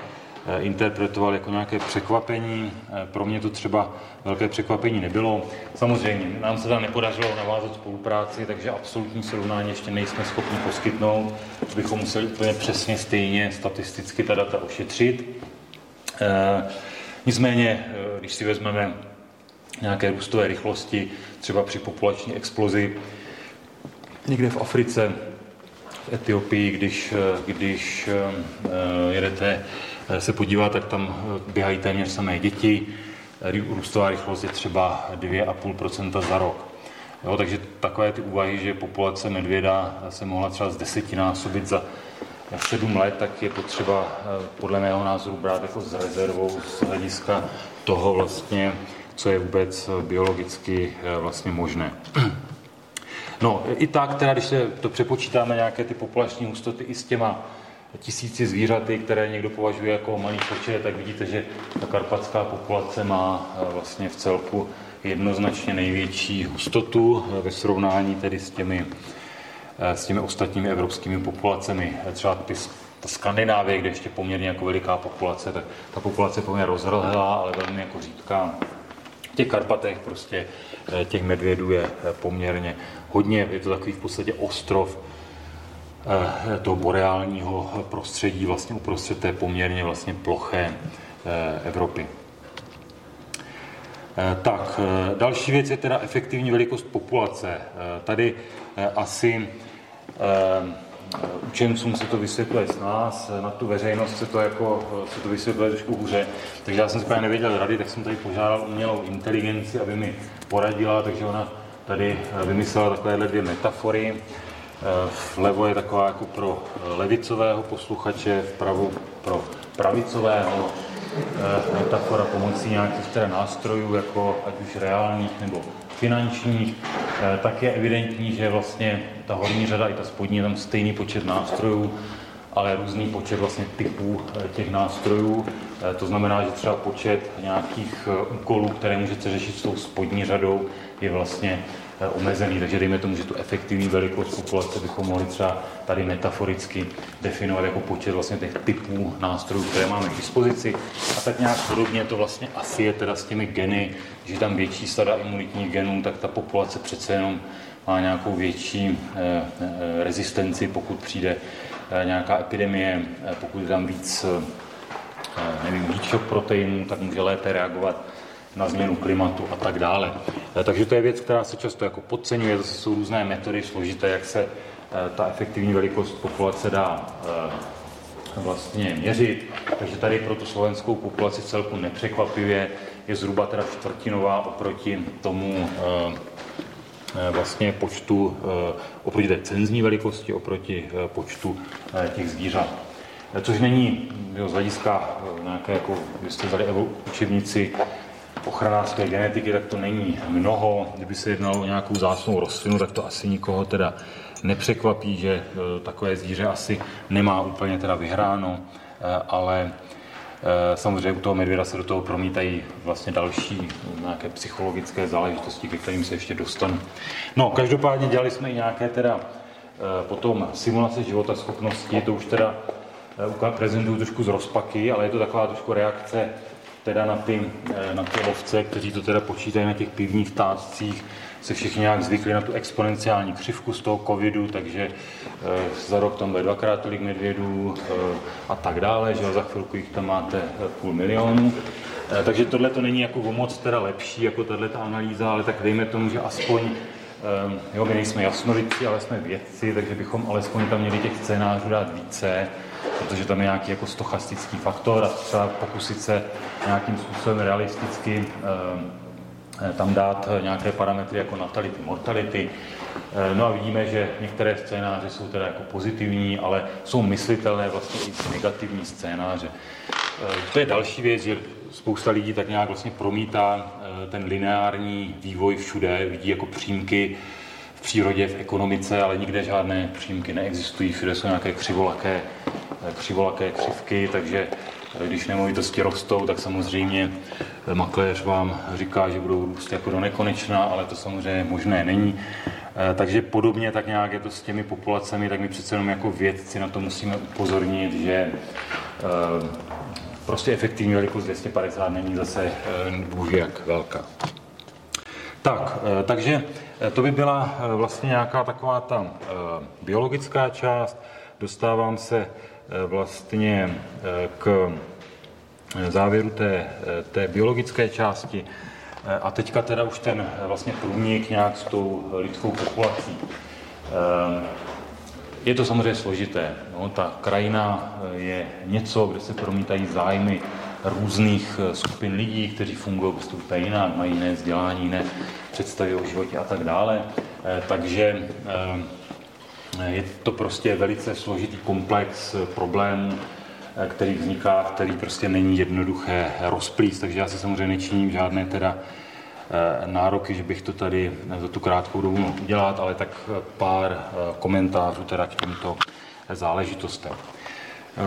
interpretoval jako nějaké překvapení. Pro mě to třeba velké překvapení nebylo. Samozřejmě, nám se tam nepodařilo navázat spolupráci, takže absolutní srovnání ještě nejsme schopni poskytnout. Bychom museli úplně přesně stejně statisticky ta data ošetřit. Nicméně, když si vezmeme nějaké růstové rychlosti, třeba při populační explozi, někde v Africe, v Etiopii, když, když jedete se podívat, tak tam běhají téměř samé děti. Růstová rychlost je třeba 2,5% za rok. Jo, takže takové ty úvahy, že populace medvěda se mohla třeba z desetinásobit za sedm let, tak je potřeba podle mého názoru brát jako s rezervou z hlediska toho vlastně, co je vůbec biologicky vlastně možné. No, i tak, teda, když se to přepočítáme nějaké ty populační hustoty i s těma tisíci zvířaty, které někdo považuje jako malý počet, tak vidíte, že ta karpatská populace má vlastně v celku jednoznačně největší hustotu ve srovnání tedy s těmi, s těmi ostatními evropskými populacemi. Třeba ta Skandinávie, kde ještě poměrně jako veliká populace, tak ta populace je poměrně rozhrhlá, ale velmi jako řídká. V těch Karpatech prostě eh, těch medvědů je eh, poměrně hodně. Je to takový v podstatě ostrov eh, toho boreálního prostředí vlastně uprostřed té poměrně vlastně ploché Evropy. Tak, další věc je teda efektivní velikost populace. Tady asi učencům se to vysvětluje s nás, na tu veřejnost se to, jako, se to vysvětluje trošku hůře. Takže já jsem si nevěděl rady, tak jsem tady požádal umělou inteligenci, aby mi poradila, takže ona tady vymyslela takovéhle dvě metafory. Vlevo je taková jako pro levicového posluchače, vpravo pro pravicového metafora pomocí nějakých teda nástrojů, jako ať už reálných nebo finančních, eh, tak je evidentní, že vlastně ta horní řada i ta spodní je tam stejný počet nástrojů, ale různý počet vlastně typů eh, těch nástrojů. Eh, to znamená, že třeba počet nějakých úkolů, které můžete řešit s tou spodní řadou, je vlastně omezený, takže dejme tomu, že tu efektivní velikost populace bychom mohli třeba tady metaforicky definovat jako počet vlastně těch typů nástrojů, které máme k dispozici. A tak nějak podobně to vlastně asi je teda s těmi geny, že tam větší sada imunitních genů, tak ta populace přece jenom má nějakou větší eh, eh, rezistenci, pokud přijde eh, nějaká epidemie, pokud je tam víc nevím, víc proteinů, tak může lépe reagovat na změnu klimatu a tak dále. Eh, takže to je věc, která se často jako podceňuje, zase jsou různé metody složité, jak se eh, ta efektivní velikost populace dá eh, vlastně měřit. Takže tady pro tu slovenskou populaci celku nepřekvapivě je zhruba teda čtvrtinová oproti tomu vlastně počtu, oproti té cenzní velikosti, oproti počtu těch zvířat. Což není jo, z hlediska nějaké, jako, když jste vzali učebnici ochranářské genetiky, tak to není mnoho. Kdyby se jednalo o nějakou zásnou rostlinu, tak to asi nikoho teda nepřekvapí, že e, takové zvíře asi nemá úplně teda vyhráno, e, ale e, samozřejmě u toho medvěda se do toho promítají vlastně další nějaké psychologické záležitosti, ke kterým se ještě dostanu. No, každopádně dělali jsme i nějaké teda potom simulace života schopnosti, to už teda prezentuju trošku z rozpaky, ale je to taková trošku reakce teda na ty, eh, na ty lovce, kteří to teda počítají na těch pivních tácích, se všichni nějak zvykli na tu exponenciální křivku z toho covidu, takže eh, za rok tam bude dvakrát tolik medvědů eh, a tak dále, že za chvilku jich tam máte půl milionu. Takže tohle to není jako moc teda lepší jako tahle ta analýza, ale tak dejme tomu, že aspoň jo, my nejsme jasnovidci, ale jsme vědci, takže bychom alespoň tam měli těch scénářů dát více protože tam je nějaký jako stochastický faktor a třeba pokusit se nějakým způsobem realisticky eh, tam dát nějaké parametry jako natality, mortality. Eh, no a vidíme, že některé scénáře jsou teda jako pozitivní, ale jsou myslitelné vlastně i negativní scénáře. To je další věc, že spousta lidí tak nějak vlastně promítá ten lineární vývoj všude, vidí jako přímky v přírodě, v ekonomice, ale nikde žádné přímky neexistují, všude jsou nějaké křivolaké křivolaké křivky, takže eh, když nemovitosti rostou, tak samozřejmě eh, makléř vám říká, že budou růst jako do nekonečna, ale to samozřejmě možné není. Eh, takže podobně tak nějak je to s těmi populacemi, tak my přece jenom jako vědci na to musíme upozornit, že prostě efektivní velikost 250 není zase bůh jak velká. Tak, takže to by byla vlastně nějaká taková ta biologická část. Dostávám se Eh, vlastně eh, k závěru té, eh, té biologické části. A teďka teda už ten vlastně průnik nějak s tou lidskou populací. Je to samozřejmě složité. No, ta krajina je něco, kde se promítají zájmy různých skupin lidí, kteří fungují prostě úplně jinak, mají jiné vzdělání, jiné představy o životě a tak dále. Takže je to prostě velice složitý komplex problémů, Eh, který vzniká, který prostě není jednoduché rozplíst. Takže já se samozřejmě nečiním žádné teda eh, nároky, že bych to tady za tu krátkou dobu udělat, ale tak eh, pár komentářů teda k těmto záležitostem.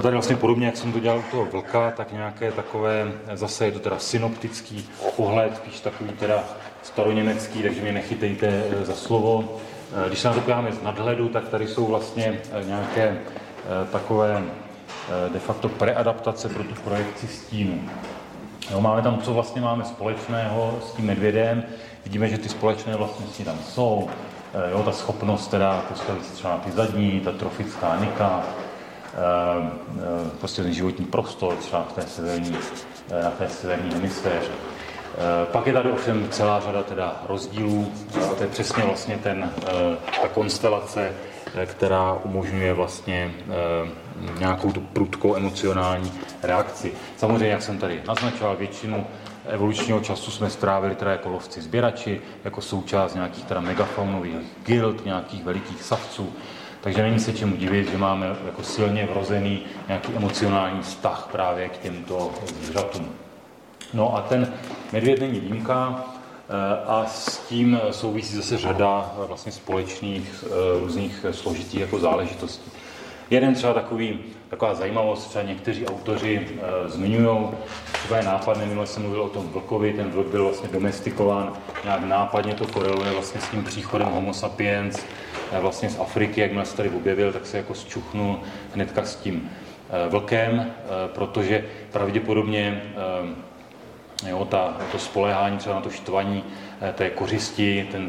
Tady vlastně podobně, jak jsem to dělal toho vlka, tak nějaké takové, zase je to teda synoptický pohled, spíš takový teda staroněmecký, takže mě nechytejte za slovo. Když se na to podíváme z nadhledu, tak tady jsou vlastně nějaké takové Eh, de facto preadaptace pro tu projekci stínu. Jo, máme tam, co vlastně máme společného s tím medvědem. Vidíme, že ty společné vlastnosti tam jsou. Eh, jo, ta schopnost teda postavit si třeba na ty zadní, ta trofická nika, eh, prostě ten životní prostor třeba v té severní, na té severní hemisféře. Pak je tady ovšem celá řada teda rozdílů. To je přesně vlastně ten, ta konstelace která umožňuje vlastně eh, nějakou tu prudkou emocionální reakci. Samozřejmě, jak jsem tady naznačoval, většinu evolučního času jsme strávili teda jako lovci sběrači, jako součást nějakých teda megafaunových guild, nějakých velikých savců. Takže není se čemu divit, že máme jako silně vrozený nějaký emocionální vztah právě k těmto zvířatům. No a ten medvěd není výjimka, Eh, a s tím souvisí zase řada eh, vlastně společných eh, různých složitých jako záležitostí. Jeden třeba takový, taková zajímavost, třeba někteří autoři e, zmiňují, třeba je nápadné, minule jsem mluvil o tom vlkovi, ten vlk byl vlastně domestikován, nějak nápadně to koreluje vlastně s tím příchodem homo sapiens, e, vlastně z Afriky, jakmile se tady objevil, tak se jako zčuchnul hnedka s tím e, vlkem, e, protože pravděpodobně e, Jo, ta, to spolehání třeba na to štvaní eh, té kořisti, ten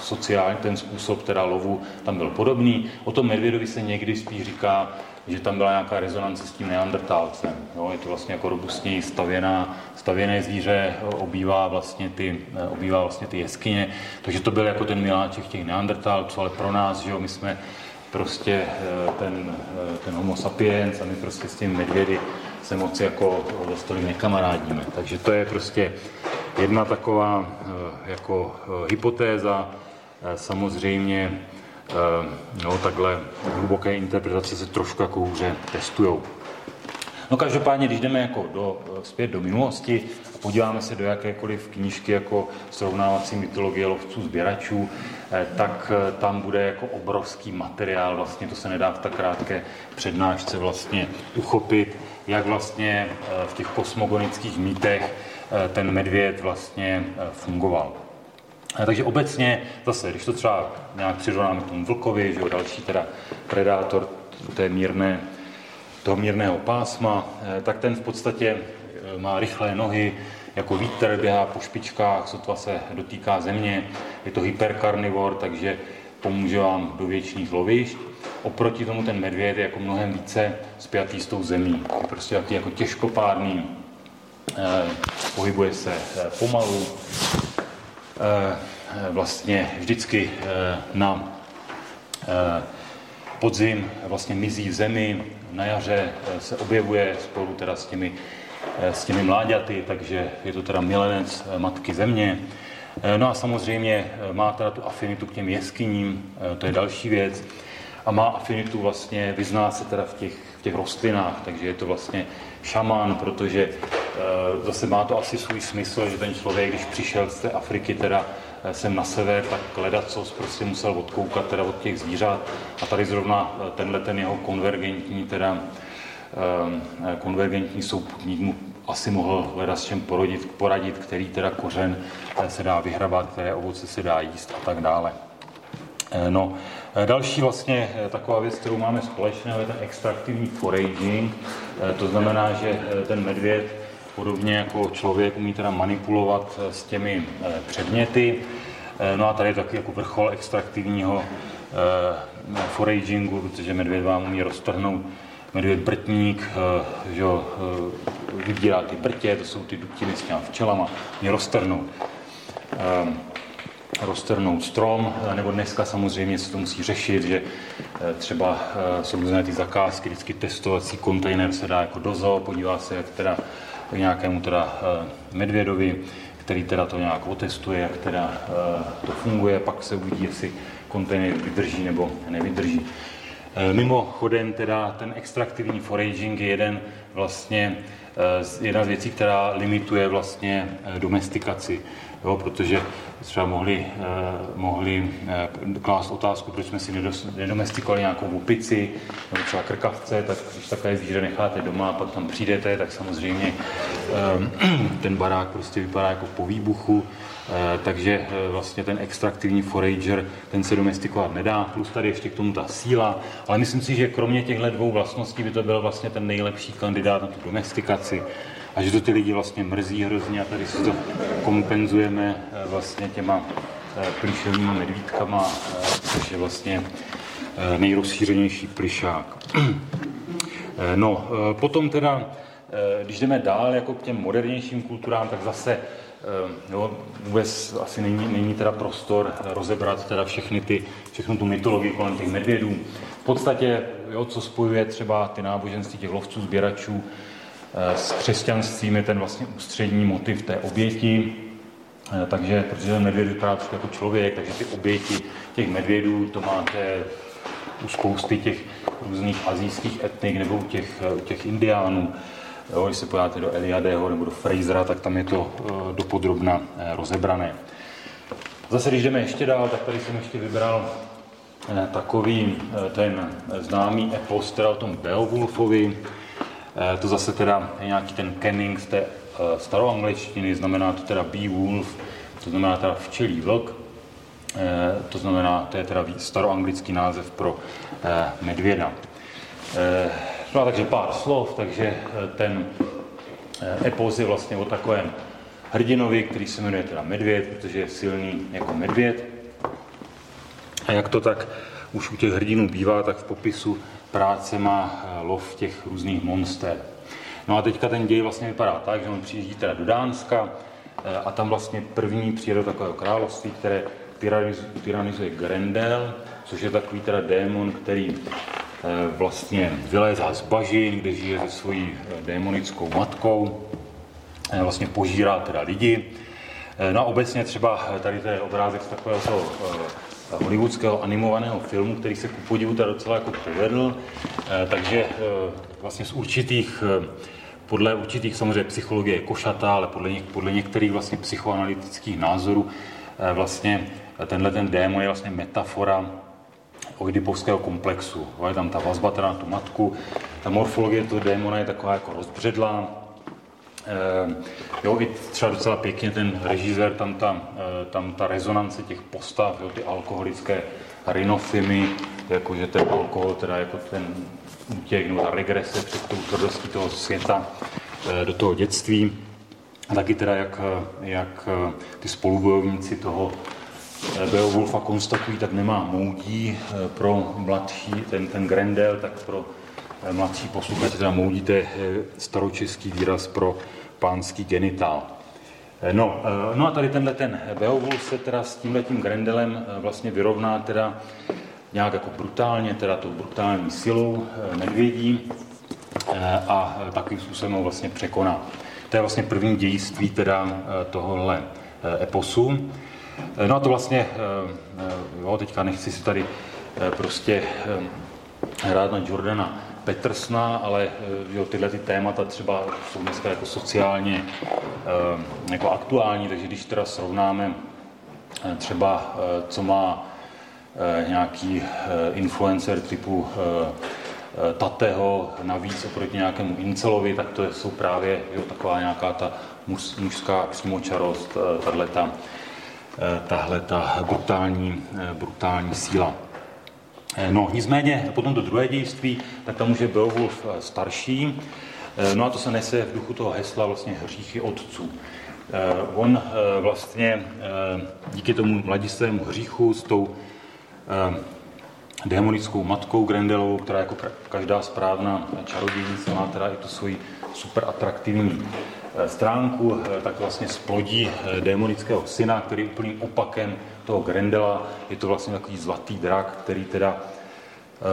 sociální, ten způsob teda lovu tam byl podobný. O tom medvědovi se někdy spíš říká, že tam byla nějaká rezonance s tím neandertálcem. Jo, je to vlastně jako robustněji stavěná, stavěné zvíře, obývá vlastně, ty, eh, obývá vlastně ty jeskyně. Takže to byl jako ten miláček těch neandertálců, ale pro nás, že jo, my jsme prostě eh, ten, ten homo sapiens a my prostě s těmi medvědy se moc jako za stolik nekamarádíme. Takže to je prostě jedna taková eh, jako eh, hypotéza. Eh, samozřejmě no, takhle hluboké interpretace se trošku jako hůře testují. No každopádně, když jdeme jako do, zpět do minulosti a podíváme se do jakékoliv knížky jako srovnávací mytologie lovců sběračů, tak tam bude jako obrovský materiál, vlastně to se nedá v tak krátké přednášce vlastně uchopit jak vlastně eh, v těch kosmogonických mýtech eh, ten medvěd vlastně eh, fungoval. Takže obecně zase, když to třeba nějak přirovnáme k tomu vlkovi, že jo, další teda predátor té mírné, toho mírného pásma, tak ten v podstatě má rychlé nohy, jako vítr běhá po špičkách, sotva se dotýká země, je to hyperkarnivor, takže pomůže vám do věčných lovišť. Oproti tomu ten medvěd je jako mnohem více spjatý s tou zemí. Je prostě jaký jako těžkopádný, eh, pohybuje se eh, pomalu, eh, vlastně vždycky eh, na eh, podzim vlastně mizí v zemi, na jaře eh, se objevuje spolu teda s těmi, eh, s těmi mláďaty, takže je to teda milenec eh, matky země. Eh, no a samozřejmě eh, má teda tu afinitu k těm jeskyním, eh, to je další věc. A má afinitu vlastně, vyzná se teda v těch, v těch rostlinách, takže je to vlastně šamán, protože zase má to asi svůj smysl, že ten člověk, když přišel z té Afriky teda sem na sever, tak co prostě musel odkoukat teda od těch zvířat. A tady zrovna tenhle ten jeho konvergentní teda konvergentní souputník mu asi mohl hledat s čem poradit, poradit, který teda kořen eh, se dá vyhrabat, které ovoce se dá jíst a tak dále. Eh, no, eh, další vlastně taková věc, kterou máme společného, je ten extraktivní foraging. To znamená, že ten medvěd, podobně jako člověk, umí teda manipulovat s těmi předměty. No a tady je taky jako vrchol extraktivního foragingu, protože medvěd vám umí roztrhnout medvěd brtník, eh, že jo, eh, vybírá ty brtě, to jsou ty dutiny s těma včelama, mě roztrhnout. Ehm, roztrhnout strom, nebo dneska samozřejmě se to musí řešit, že třeba jsou různé ty zakázky, vždycky testovací kontejner se dá jako dozo, podívá se, jak teda nějakému teda medvědovi, který teda to nějak otestuje, jak teda to funguje, pak se uvidí, jestli kontejner vydrží nebo nevydrží. Mimochodem teda ten extraktivní foraging je jeden vlastně jedna z věcí, která limituje vlastně domestikaci jo, protože třeba mohli, eh, mohli eh, klást otázku, proč jsme si nedomestikovali nějakou opici nebo třeba krkavce, tak když takové zvíře necháte doma a pak tam přijdete, tak samozřejmě eh, ten barák prostě vypadá jako po výbuchu, takže vlastně ten extraktivní forager, ten se domestikovat nedá, plus tady ještě k tomu ta síla, ale myslím si, že kromě těchto dvou vlastností by to byl vlastně ten nejlepší kandidát na tu domestikaci a že to ty lidi vlastně mrzí hrozně a tady si to kompenzujeme eh, vlastně těma eh, plišovými medvídkama, eh, což je vlastně nejrozšířenější plišák. No, potom teda, když jdeme dál jako k těm modernějším kulturám, tak zase jo, vůbec asi není, není teda prostor rozebrat teda všechny ty, všechnu tu mytologii kolem těch medvědů. V podstatě, jo, co spojuje třeba ty náboženství těch lovců, sběračů, Eh, s křesťanstvím je ten vlastně ústřední motiv té oběti, eh, takže, protože ten medvěd vypadá jako člověk, takže ty oběti těch medvědů, to máte u spousty těch různých azijských etnik nebo u těch, eh, u těch indiánů. Jo, když se podíváte do Eliadeho nebo do Frasera, tak tam je to dopodrobna rozebrané. Zase, když jdeme ještě dál, tak tady jsem ještě vybral takový ten známý epos, teda o tom Beowulfovi, Eh, to zase teda je nějaký ten kenning z té eh, staroangličtiny, znamená to teda Beowulf, to znamená teda včelí vlk, eh, to znamená, to je teda staroanglický název pro medvěda. No a takže pár slov, takže ten epos je vlastně o takovém hrdinovi, který se jmenuje teda medvěd, protože je silný jako medvěd. A jak to tak už u těch hrdinů bývá, tak v popisu práce má eh, lov těch různých monster. No a teďka ten děj vlastně vypadá tak, že on přijíždí teda do Dánska eh, a tam vlastně první přijede do takového království, které tyranizuje Grendel, což je takový teda démon, který eh, vlastně vylézá z bažin, kde žije se svojí démonickou matkou, vlastně požírá teda lidi. No a obecně třeba tady to je obrázek z takového hollywoodského animovaného filmu, který se ku podivu teda docela jako povedl, eh, takže eh, vlastně z určitých eh, podle určitých samozřejmě psychologie je košatá, ale podle, něk, podle některých vlastně psychoanalytických názorů vlastně tenhle ten démon je vlastně metafora oidipovského komplexu. Je tam ta vazba teda na tu matku, ta morfologie toho démona je taková jako rozbředlá, Eh, jo, i třeba docela pěkně ten režisér, tam ta, eh, tam ta rezonance těch postav, jo, ty alkoholické rinofimy, jakože ten alkohol, teda jako ten útěk nebo ta regrese před tou tvrdostí toho světa eh, do toho dětství. A taky teda, jak, jak ty spolubojovníci toho Beowulfa konstatují, tak nemá moudí pro mladší, ten, ten Grendel, tak pro mladší posluchače teda moudí, to je staročeský výraz pro pánský genitál. Eh, no, eh, no a tady tenhle ten Beowulf se teda s tímhletím Grendelem eh, vlastně vyrovná teda nějak jako brutálně, teda tou brutální silou medvědí a takovým způsobem vlastně překoná. To je vlastně první dějství teda tohohle eposu. No a to vlastně, jo, teďka nechci si tady prostě hrát na Jordana Petersna, ale eh, jo, tyhle ty témata třeba jsou dneska jako sociálně eh, jako aktuální, takže když teda srovnáme eh, třeba, co má nějaký influencer typu Tateho navíc oproti nějakému Incelovi, tak to jsou právě jo, taková nějaká ta muž, mužská přímočarost, tahle ta, tahle ta brutální, brutální síla. Eh, no, nicméně potom do druhé dějství, tak tam už je Beowulf eh, starší, eh, no a to se nese v duchu toho hesla vlastně hříchy otců. On vlastně díky tomu mladistvému hříchu s tou démonickou matkou Grendelovou, která jako každá správná čarodějnice má teda i tu svoji super atraktivní stránku, tak vlastně splodí démonického syna, který je úplným opakem toho Grendela. Je to vlastně takový zlatý drak, který teda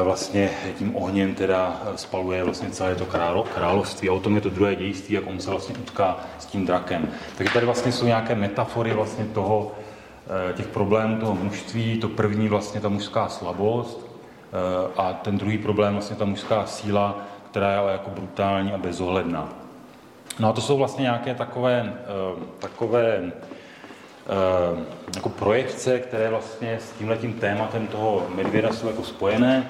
vlastně tím ohněm teda spaluje vlastně celé to králo, království. A o tom je to druhé dějství, jak on se vlastně utká s tím drakem. Takže tady vlastně jsou nějaké metafory vlastně toho, těch problémů toho mužství. To první vlastně ta mužská slabost a ten druhý problém vlastně ta mužská síla, která je ale jako brutální a bezohledná. No a to jsou vlastně nějaké takové, takové Eh, jako projekce, které vlastně s tímhletím tématem toho medvěda jsou jako spojené.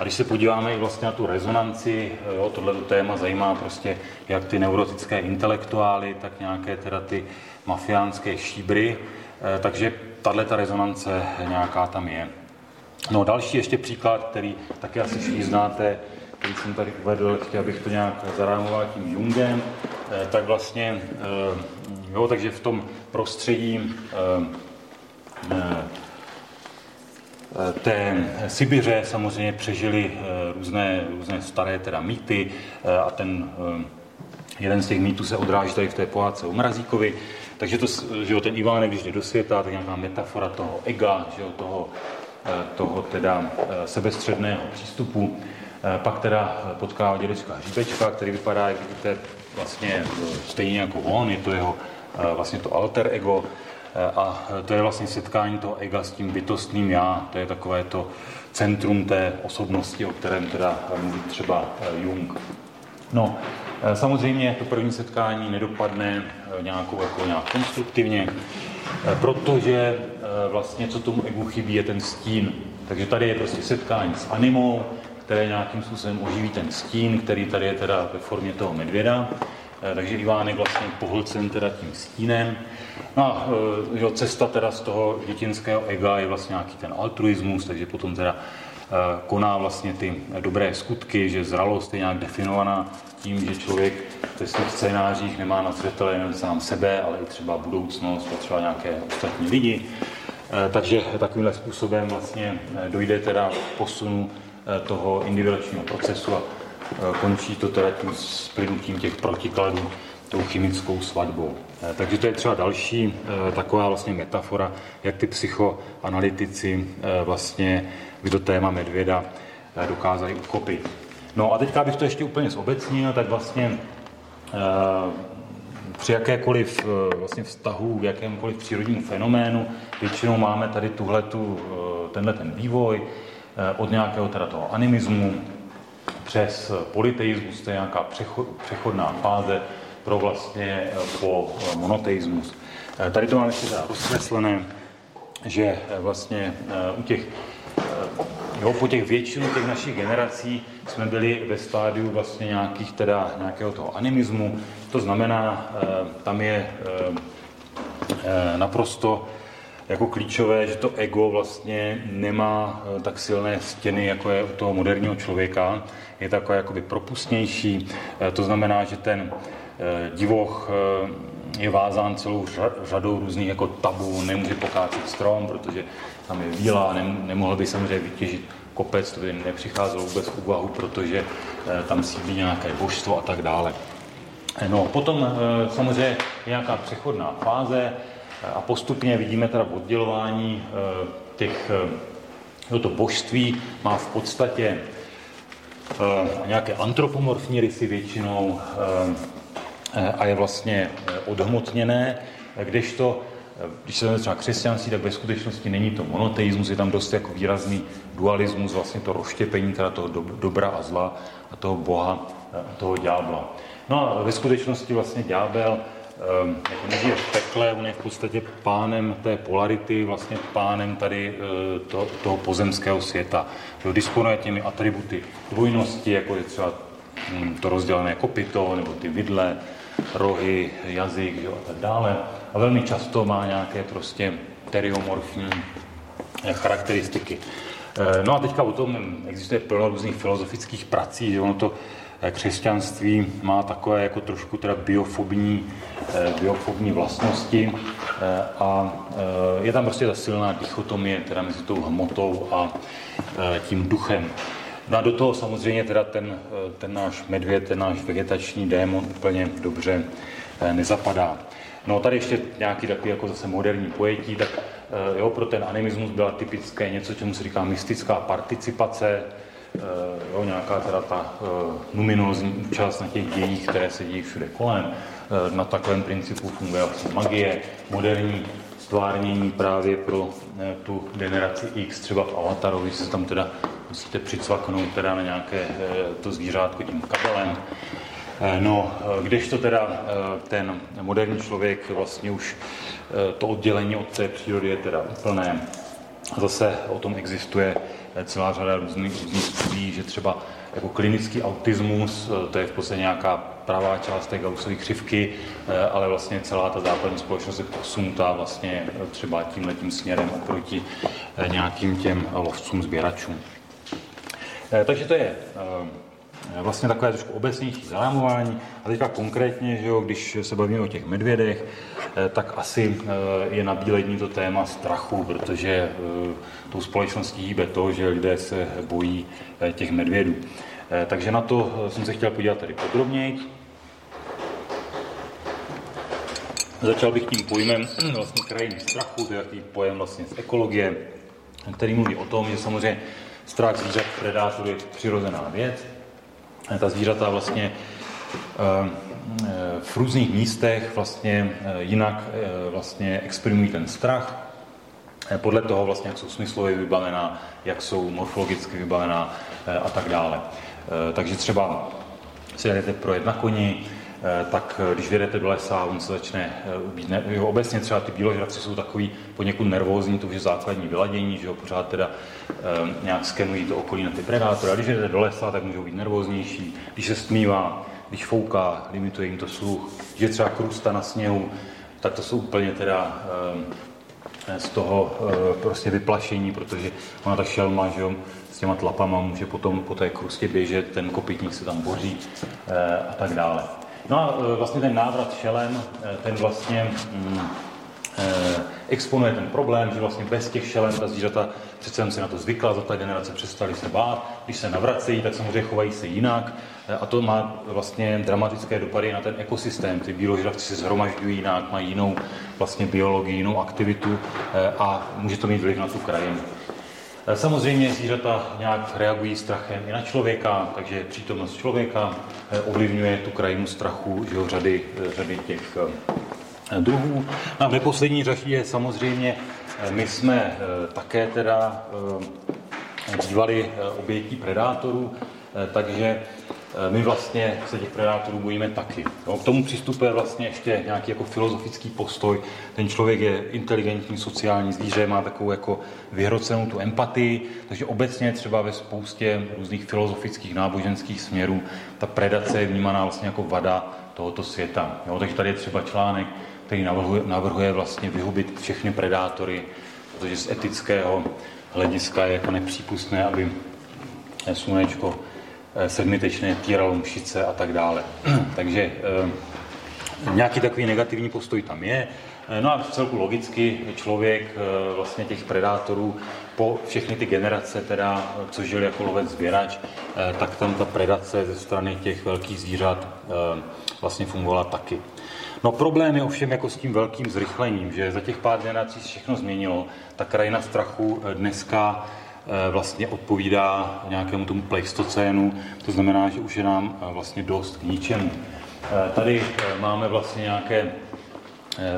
A když se podíváme i vlastně na tu rezonanci, eh, jo, tohleto téma zajímá prostě jak ty neurotické intelektuály, tak nějaké teda ty mafiánské šíbry, eh, takže tahle ta rezonance nějaká tam je. No další ještě příklad, který taky asi všichni znáte, který jsem tady uvedl, chtěl bych to nějak zarámoval tím Jungem, tak vlastně Jo, takže v tom prostředí eh, eh, té Sibiře samozřejmě přežili eh, různé, různé staré teda mýty a ten jeden z těch mýtů se odráží tady v té pohádce o Mrazíkovi. Takže to, že jo, ten Ivánek, když jde do světa, tak nějaká metafora toho ega, že jo, toho, toho teda sebestředného přístupu. Pak teda potká dědečka Hříbečka, který vypadá, jak vidíte, vlastně stejně jako on, je to jeho Eh, vlastně to alter ego eh, a to je vlastně setkání toho ega s tím bytostným já, to je takové to centrum té osobnosti, o kterém teda mluví třeba Jung. No, samozřejmě to první setkání nedopadne nějakou jako nějak konstruktivně, protože vlastně co tomu egu chybí je ten stín. Takže tady je prostě setkání s animou, které nějakým způsobem oživí ten stín, který tady je teda ve formě toho medvěda. Eh, takže Ivánek vlastně pohlcen teda tím stínem. No a eh, jo, cesta teda z toho dětinského ega je vlastně nějaký ten altruismus, takže potom teda eh, koná vlastně ty dobré skutky, že zralost je nějak definovaná tím, že člověk ve svých scénářích nemá na zřetele jen sám sebe, ale i třeba budoucnost a třeba nějaké ostatní lidi. Takže takovýmhle způsobem vlastně dojde teda k posunu toho individuálního procesu a Eh, končí to teda tím splynutím těch protikladů tou chemickou svatbou. Eh, takže to je třeba další eh, taková vlastně metafora, jak ty psychoanalytici vlastně do téma medvěda dokázali uchopit. No a teďka bych to ještě úplně zobecnil, tak vlastně při jakékoliv vlastně vztahu k jakémkoliv přírodnímu fenoménu většinou máme tady tuhletu, tenhle ten vývoj od nějakého teda toho animismu, přes politeismus, to je nějaká přechodná fáze pro vlastně eh, po eh, monoteismus. Eh, tady to máme ještě rozkreslené, že vlastně u těch, jo, po těch většinu těch našich generací jsme byli ve stádiu vlastně nějakých teda, nějakého toho animismu. To znamená, tam je naprosto jako klíčové, že to ego vlastně nemá tak silné stěny, jako je u toho moderního člověka, je takové jakoby propustnější. Eh, to znamená, že ten eh, divoch eh, je vázán celou řadou různých jako tabů, nemůže pokácet strom, protože tam je víla, nemohl by samozřejmě vytěžit kopec, to by nepřicházelo vůbec v úvahu, protože tam sídlí nějaké božstvo a tak dále. No, potom samozřejmě nějaká přechodná fáze a postupně vidíme teda oddělování těch, to božství má v podstatě Eh, nějaké antropomorfní rysy většinou eh, a je vlastně eh, odhmotněné, kdežto když se třeba křesťanství, tak ve skutečnosti není to monoteismus, je tam dost jako výrazný dualismus, vlastně to rozštěpení teda toho dobra a zla a toho boha a toho ďábla. No a ve skutečnosti vlastně ďábel Ehm, jako nežije v pekle, on je v podstatě pánem té polarity, vlastně pánem tady eh, to, toho pozemského světa. Jo, disponuje těmi atributy dvojnosti, jako je třeba hm, to rozdělené kopito, nebo ty vidle, rohy, jazyk jo, a tak dále. A velmi často má nějaké prostě teriomorfní eh, charakteristiky. Eh, no a teďka o tom existuje plno různých filozofických prací, že ono to křesťanství má takové jako trošku teda biofobní, eh, biofobní vlastnosti eh, a eh, je tam prostě ta silná dichotomie teda mezi tou hmotou a tím duchem. No a do toho samozřejmě teda ten, ten náš medvěd, ten náš vegetační démon úplně dobře nezapadá. No tady ještě nějaký takový jako zase moderní pojetí, tak jo, pro ten animismus byla typické něco, čemu se říká mystická participace, jo, nějaká teda ta numinózní účast na těch dějích, které se dějí všude kolem. Na takovém principu funguje vlastně magie, moderní stvárnění právě pro eh, tu generaci X, třeba v Avatarovi se tam teda musíte přicvaknout teda na nějaké eh, to zvířátko tím kabelem. Eh, no, kdežto teda ten moderní člověk vlastně už to oddělení od té přírody je teda úplné. Zase o tom existuje celá řada různých, různých studií, že třeba jako klinický autismus, to je v podstatě nějaká pravá část té Gaussovy křivky, eh, ale vlastně celá ta západní společnost je posunutá vlastně eh, třeba tímhletím směrem oproti eh, nějakým těm lovcům, sběračům. Takže to je vlastně takové trošku obecnější zarámování. A teďka konkrétně, že jo, když se bavíme o těch medvědech, tak asi je na bílední to téma strachu, protože tou společností hýbe to, že lidé se bojí těch medvědů. Takže na to jsem se chtěl podívat tady podrobněji. Začal bych tím pojmem vlastně krajiny strachu, to je takový pojem vlastně z ekologie, který mluví o tom, že samozřejmě strach zvířat predátorů je přirozená věc. Ta zvířata vlastně eh, v různých místech vlastně eh, jinak eh, vlastně exprimují ten strach. Podle toho vlastně, jak jsou smyslově vybavená, jak jsou morfologicky vybavená a tak dále. Takže třeba si jdete projet na koni, Eh, tak eh, když vyjedete do lesa, on se začne být, eh, ne, obecně třeba ty bíložravci jsou takový poněkud nervózní, to už je základní vyladění, že ho pořád teda e, nějak skenují to okolí na ty predátory. A když jdete do lesa, tak můžou být nervóznější, když se stmívá, když fouká, limituje jim to sluch, když je třeba krusta na sněhu, tak to jsou úplně teda e, z toho e, prostě vyplašení, protože ona ta šelma, že jo, s těma tlapama může potom po té krustě běžet, ten kopytník se tam boří e, a tak dále. No a e, vlastně ten návrat šelem, e, ten vlastně mm, e, exponuje ten problém, že vlastně bez těch šelem ta zvířata přece jen si na to zvykla, za ta generace přestali se bát, když se navracejí, tak samozřejmě chovají se jinak a to má vlastně dramatické dopady na ten ekosystém. Ty bíložravci se zhromažďují jinak, mají jinou vlastně biologii, jinou aktivitu a může to mít vliv na tu krajinu. Eh, samozřejmě zvířata nějak reagují strachem i na člověka, takže přítomnost člověka eh, ovlivňuje tu krajinu strachu že jo, řady, eh, řady těch druhů. A v neposlední řadě samozřejmě my jsme také teda dívali obětí predátorů, takže Eh, my vlastně se těch predátorů bojíme taky. Jo, k tomu přistupuje vlastně ještě nějaký jako filozofický postoj. Ten člověk je inteligentní sociální zvíře, má takovou jako vyhrocenou tu empatii, takže obecně třeba ve spoustě různých filozofických náboženských směrů ta predace je vnímaná vlastně jako vada tohoto světa. Jo, takže tady je třeba článek, který navrhuje, navrhuje vlastně vyhubit všechny predátory, protože z etického hlediska je jako nepřípustné, aby slunečko Eh, sedmitečné týralo mšice a tak dále. Takže eh, nějaký takový negativní postoj tam je. Eh, no a v celku logicky člověk vlastně těch predátorů po všechny ty generace, teda, co žili jako lovec zběrač, tak tam ta predace ze strany těch velkých zvířat vlastně fungovala taky. No problém je ovšem jako s tím velkým zrychlením, že za těch pár generací se všechno změnilo. Ta krajina strachu dneska Eh, vlastně odpovídá nějakému tomu pleistocénu, to znamená, že už je nám eh, vlastně dost k ničemu. Eh, tady máme vlastně nějaké,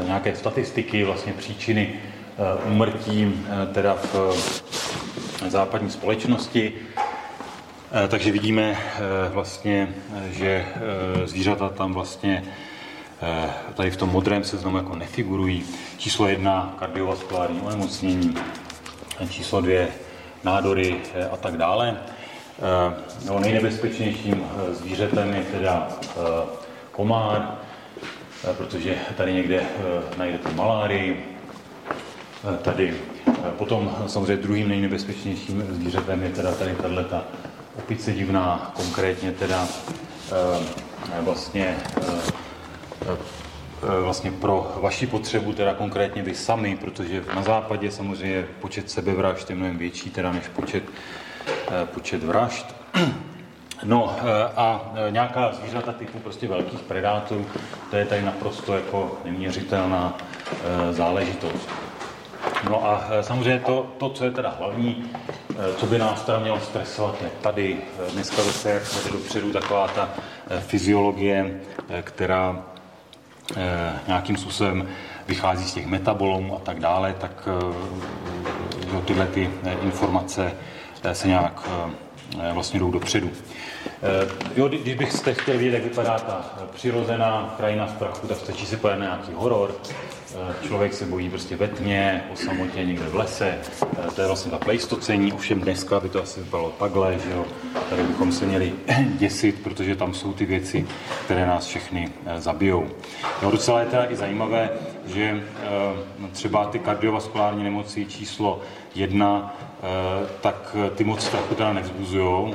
nějaké statistiky, vlastně příčiny umrtí teda v západní společnosti. Takže vidíme vlastně, že zvířata tam vlastně tady v tom modrém seznamu jako nefigurují. Číslo jedna kardiovaskulární onemocnění, číslo dvě nádory eh, a tak dále. Eh, no, nejnebezpečnějším eh, zvířetem je teda komár, protože tady někde najdete malárii. Tady potom samozřejmě druhým nejnebezpečnějším zvířetem je teda tady tato opice divná, konkrétně teda vlastně vlastně pro vaši potřebu, teda konkrétně vy sami, protože na západě samozřejmě počet sebevražd je mnohem větší teda než počet, eh, počet vražd. No a nějaká zvířata typu prostě velkých predátorů, to je tady naprosto jako neměřitelná záležitost. No a samozřejmě to, to, co je teda hlavní, co by nás teda mělo stresovat, je tady dneska zase, jak jsme dopředu, taková ta fyziologie, která nějakým způsobem vychází z těch metabolů a tak dále, tak že tyhle ty informace se nějak vlastně jdou dopředu. Jo, když byste chtěli vědět, jak vypadá ta přirozená krajina z prachu, tak stačí si pojet nějaký horor. Člověk se bojí prostě ve tmě, o samotě někde v lese. To je vlastně ta pleistocení, ovšem dneska by to asi vypadalo takhle, že jo. Tady bychom se měli děsit, protože tam jsou ty věci, které nás všechny zabijou. Jo, docela je teda i zajímavé, že třeba ty kardiovaskulární nemoci číslo jedna, tak ty moc strachu teda nevzbuzují,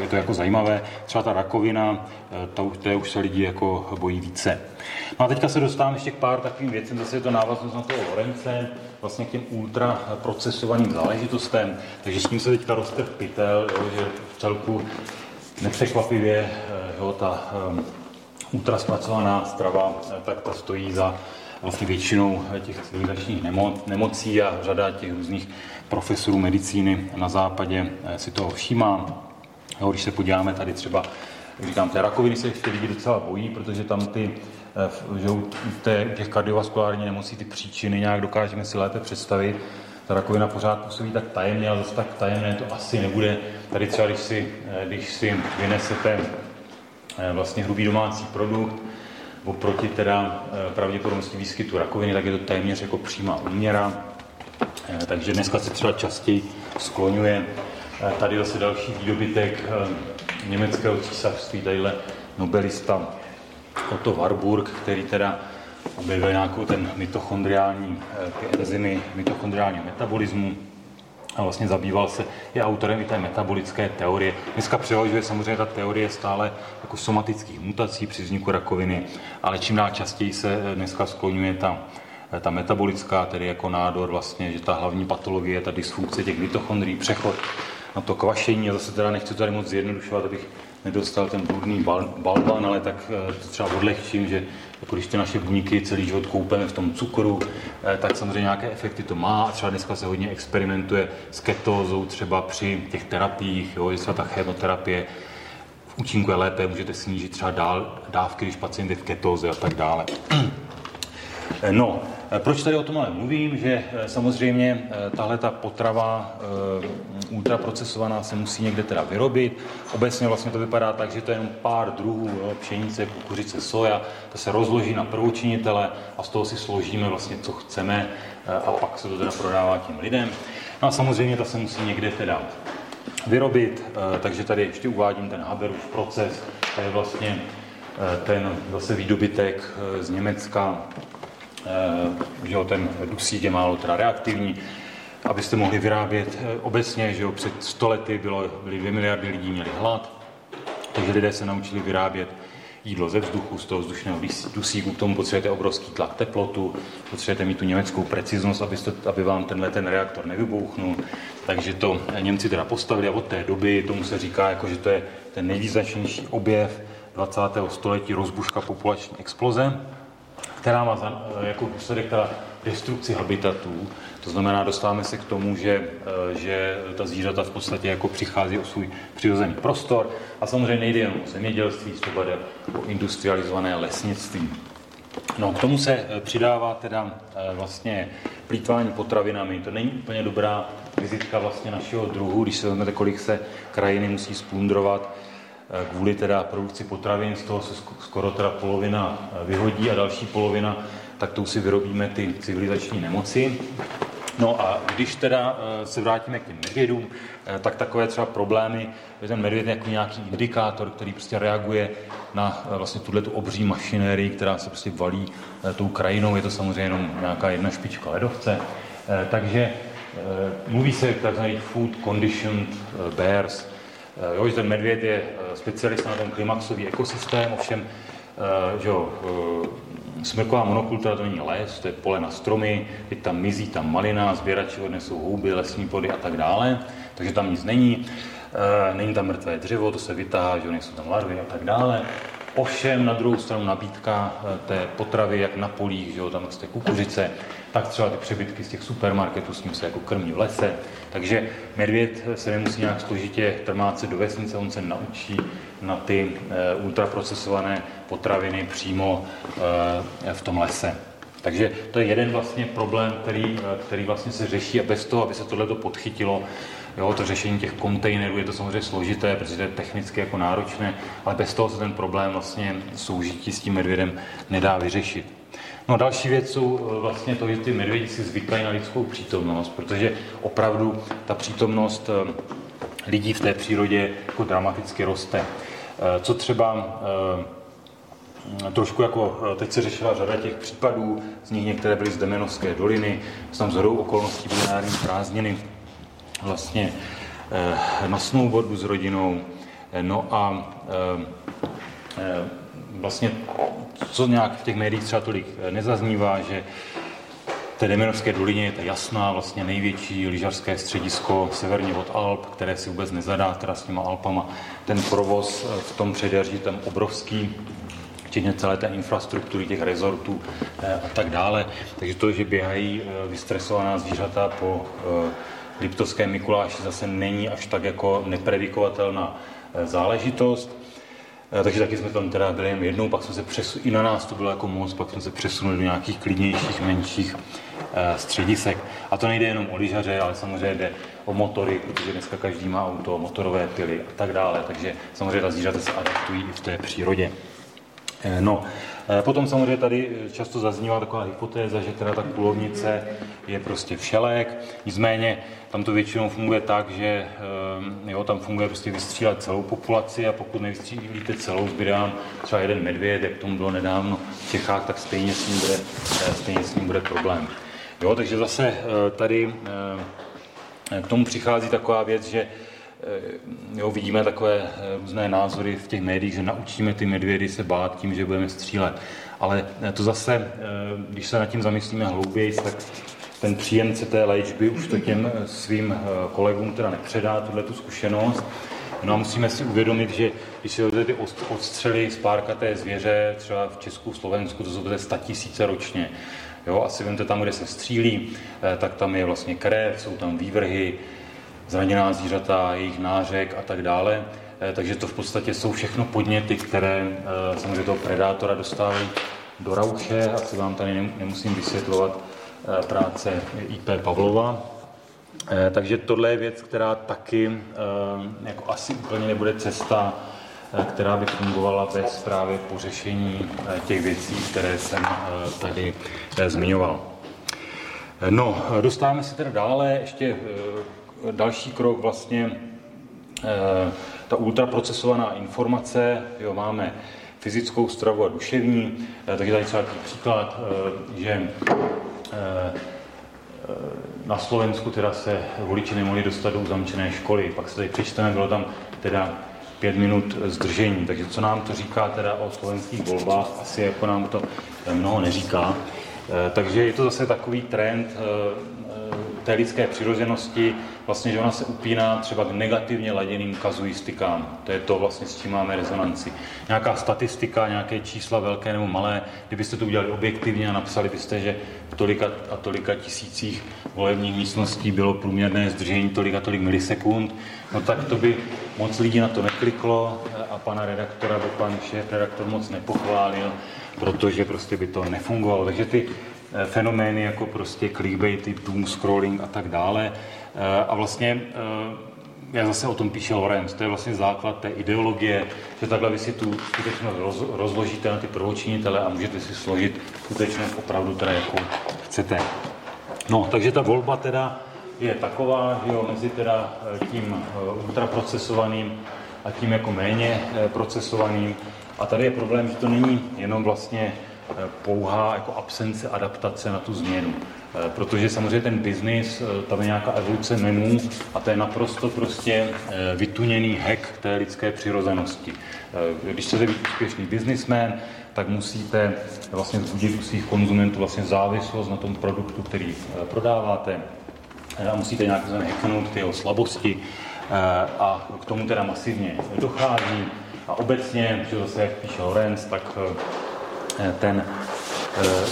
je to jako zajímavé. Třeba ta rakovina, to, to už se lidi jako bojí více. No a teďka se dostávám ještě k pár takovým věcem, zase je to návaznost na toho Lorence, vlastně k těm ultraprocesovaným záležitostem, takže s tím se teďka roste pytel, jo, že v celku nepřekvapivě jo, ta um, ultraspracovaná strava, tak ta stojí za vlastně většinou těch civilizačních nemo, nemocí a řada těch různých profesorů medicíny na západě si toho všímá. Jo, když se podíváme tady třeba, říkám, té rakoviny se ještě lidi docela bojí, protože tam ty že u těch kardiovaskulárních nemocí ty příčiny nějak dokážeme si lépe představit. Ta rakovina pořád působí tak tajemně, ale zase tak tajemné to asi nebude. Tady třeba, když si, když si vynesete vlastně hrubý domácí produkt, oproti teda pravděpodobnosti výskytu rakoviny, tak je to téměř jako přímá úměra. Takže dneska se třeba častěji skloňuje tady zase další výdobytek německého císařství, tadyhle nobelista Otto Warburg, který teda objevil nějakou ten mitochondriální, enzymy mitochondriálního metabolismu a vlastně zabýval se, je autorem i té metabolické teorie. Dneska převažuje samozřejmě ta teorie stále jako somatických mutací při vzniku rakoviny, ale čím dál častěji se dneska skloňuje ta, ta metabolická, tedy jako nádor vlastně, že ta hlavní patologie je ta dysfunkce těch mitochondrií, přechod na to kvašení, a zase teda nechci tady moc zjednodušovat, abych nedostal ten bludný bal, ale tak eh, to třeba odlehčím, že jako když ty naše buňky celý život koupeme v tom cukru, eh, tak samozřejmě nějaké efekty to má. A třeba dneska se hodně experimentuje s ketózou třeba při těch terapiích, jo, že třeba ta chemoterapie účinkuje lépe, můžete snížit třeba dál, dávky, když pacient je v ketóze a tak dále. No, Eh, proč tady o tom ale mluvím, že eh, samozřejmě eh, tahle ta potrava ultraprocesovaná se musí někde teda vyrobit. Obecně vlastně to vypadá tak, že to je jenom pár druhů, jo, pšenice, kukuřice, soja, to se rozloží na prvoučinitele a z toho si složíme vlastně, co chceme a pak se to teda prodává těm lidem. No a samozřejmě ta se musí někde teda vyrobit, takže tady ještě uvádím ten Haberův proces, to je vlastně ten zase výdobytek z Německa, Eh, že jo, ten dusík je málo teda reaktivní, abyste mohli vyrábět eh, obecně, že jo, před 100 lety bylo, byly 2 miliardy lidí měli hlad, takže lidé se naučili vyrábět jídlo ze vzduchu, z toho vzdušného dusíku, k tomu potřebujete obrovský tlak teplotu, potřebujete mít tu německou preciznost, abyste, aby vám tenhle ten reaktor nevybouchnul. Takže to Němci teda postavili a od té doby tomu se říká, jako, že to je ten nejvýznačnější objev 20. století rozbuška populační exploze která má za, eh, jako důsledek teda destrukci habitatů. To znamená, dostáváme se k tomu, že, eh, že ta zvířata v podstatě jako přichází o svůj přirozený prostor. A samozřejmě nejde jen o zemědělství, třeba jde o industrializované lesnictví. No, k tomu se eh, přidává teda vlastně plítvání potravinami. To není úplně dobrá vizitka vlastně našeho druhu, když se vezmete, kolik se krajiny musí splundrovat kvůli teda produkci potravin, z toho se skoro teda polovina eh, vyhodí a další polovina, tak tou si vyrobíme ty civilizační nemoci. No a když teda eh, se vrátíme k těm medvědům, tak takové třeba problémy, že ten medvěd je jako nějaký indikátor, který prostě reaguje na vlastně tuhle tu obří mašinérii, která se prostě valí tou krajinou, je to samozřejmě jenom nějaká jedna špička ledovce. Takže mluví se takzvaných food conditioned bears, Eh, jo, že ten medvěd je eh, specialista na ten klimaxový ekosystém, ovšem eh, že jo, smrková monokultura to není les, to je pole na stromy, teď tam mizí tam malina, sběrači odnesou houby, lesní pody a tak dále, takže tam nic není. není tam mrtvé dřevo, to se vytáhá, že nejsou tam larvy a tak dále. Ovšem na druhou stranu nabídka eh, té potravy, jak na polích, že jo, tam té kukuřice, tak třeba ty přebytky z těch supermarketů, s ním se jako krmí v lese. Takže medvěd se nemusí nějak složitě trmácet do vesnice, on se naučí na ty e, ultraprocesované potraviny přímo e, v tom lese. Takže to je jeden vlastně problém, který, který vlastně se řeší a bez toho, aby se tohle podchytilo, Jo, to řešení těch kontejnerů je to samozřejmě složité, protože to je technicky jako náročné, ale bez toho se ten problém vlastně soužití s tím medvědem nedá vyřešit. No další věc jsou eh, vlastně to, že ty medvědi si zvykají na lidskou přítomnost, protože opravdu ta přítomnost eh, lidí v té přírodě jako dramaticky roste. Eh, co třeba trošku jako, teď se řešila řada těch případů, z nich některé byly z Demenovské doliny, tam z okolností byly národní prázdniny, vlastně na snowboardu s rodinou. No a vlastně, co nějak v těch médiích třeba tolik nezaznívá, že té Demenovské dolině je to jasná, vlastně největší lyžařské středisko severně od Alp, které si vůbec nezadá teda s těma Alpama. Ten provoz v tom předjaří tam obrovský, včetně celé té infrastruktury, těch rezortů a tak dále. Takže to, že běhají vystresovaná zvířata po Liptovské Mikuláši zase není až tak jako nepredikovatelná eh, záležitost. Eh, takže taky jsme tam teda byli jen jednou, pak jsme se přesunuli, i na nás to bylo jako moc, pak jsme se přesunuli do nějakých klidnějších, menších eh, středisek. A to nejde jenom o lyžaře, ale samozřejmě jde o motory, protože dneska každý má auto, motorové pily a tak dále. Takže samozřejmě ta zvířata se adaptují i v té přírodě. No, Eh, potom samozřejmě tady eh, často zaznívá taková hypotéza, že teda ta kulovnice je prostě všelek, nicméně tam to většinou funguje tak, že eh, jo, tam funguje prostě vystřílet celou populaci a pokud nevystřílíte celou, zbyde vám třeba jeden medvěd, jak tomu bylo nedávno v Čechách, tak stejně s ním bude, stejně s ním bude problém. Jo, takže zase tady k tomu přichází taková věc, že Eh, jo, vidíme takové eh, různé názory v těch médiích, že naučíme ty medvědy se bát tím, že budeme střílet. Ale eh, to zase, když se nad tím zamyslíme hlouběji, tak ten příjemce té léčby už to těm svým kolegům teda nepředá, tuhle tu zkušenost. No a musíme si uvědomit, že když si ty odstřely z párkaté zvěře, třeba v Česku, Slovensku, to jsou to 100 tisíce ročně. Jo, asi vemte tam, kde se střílí, tak tam je vlastně krev, jsou tam vývrhy, zraněná zvířata, jejich nářek a tak dále. Eh, takže to v podstatě jsou všechno podněty, které eh, samozřejmě toho predátora dostávají do rauše. Asi vám tady nemusím vysvětlovat eh, práce IP Pavlova. Takže tohle je věc, která taky jako asi úplně nebude cesta, která by fungovala bez právě pořešení těch věcí, které jsem tady zmiňoval. No, dostáváme se teda dále ještě další krok vlastně eh, ta ultraprocesovaná informace, jo, máme fyzickou stravu a duševní, eh, takže tady třeba příklad, eh, že na Slovensku teda se voliči nemohli dostat do uzamčené školy, pak se tady přečteme, bylo tam teda pět minut zdržení, takže co nám to říká teda o slovenských volbách, asi jako nám to mnoho neříká. Takže je to zase takový trend té lidské přirozenosti, vlastně, že ona se upíná třeba k negativně laděným kazuistikám. To je to vlastně, s čím máme rezonanci. Nějaká statistika, nějaké čísla velké nebo malé, kdybyste to udělali objektivně a napsali byste, že v tolika a tolika tisících volebních místností bylo průměrné zdržení tolik a tolik milisekund, no tak to by moc lidí na to nekliklo a pana redaktora by pan šéf redaktor moc nepochválil, protože prostě by to nefungovalo. Takže ty fenomény jako prostě clickbaity, doom scrolling a tak dále, Eh, a vlastně eh, já zase o tom píše Lorenz, to je vlastně základ té ideologie, že takhle vy si tu skutečnost rozložíte na ty prvočinitele a můžete si složit skutečnost opravdu teda, jakou chcete. No, takže ta volba teda je taková, že jo, mezi teda eh, tím ultraprocesovaným a tím jako méně procesovaným. A tady je problém, že to není jenom vlastně pouhá jako absence adaptace na tu změnu. Eh, protože samozřejmě ten biznis, eh, tam je nějaká evoluce menu a to je naprosto prostě eh, vytuněný hack té lidské přirozenosti. Když chcete být úspěšný biznismen, tak musíte vlastně vzbudit u svých konzumentů vlastně závislost na tom produktu, který prodáváte a musíte nějak hacknout ty jeho slabosti a k tomu teda masivně dochází. A obecně, že zase, jak píše Lorenz, tak ten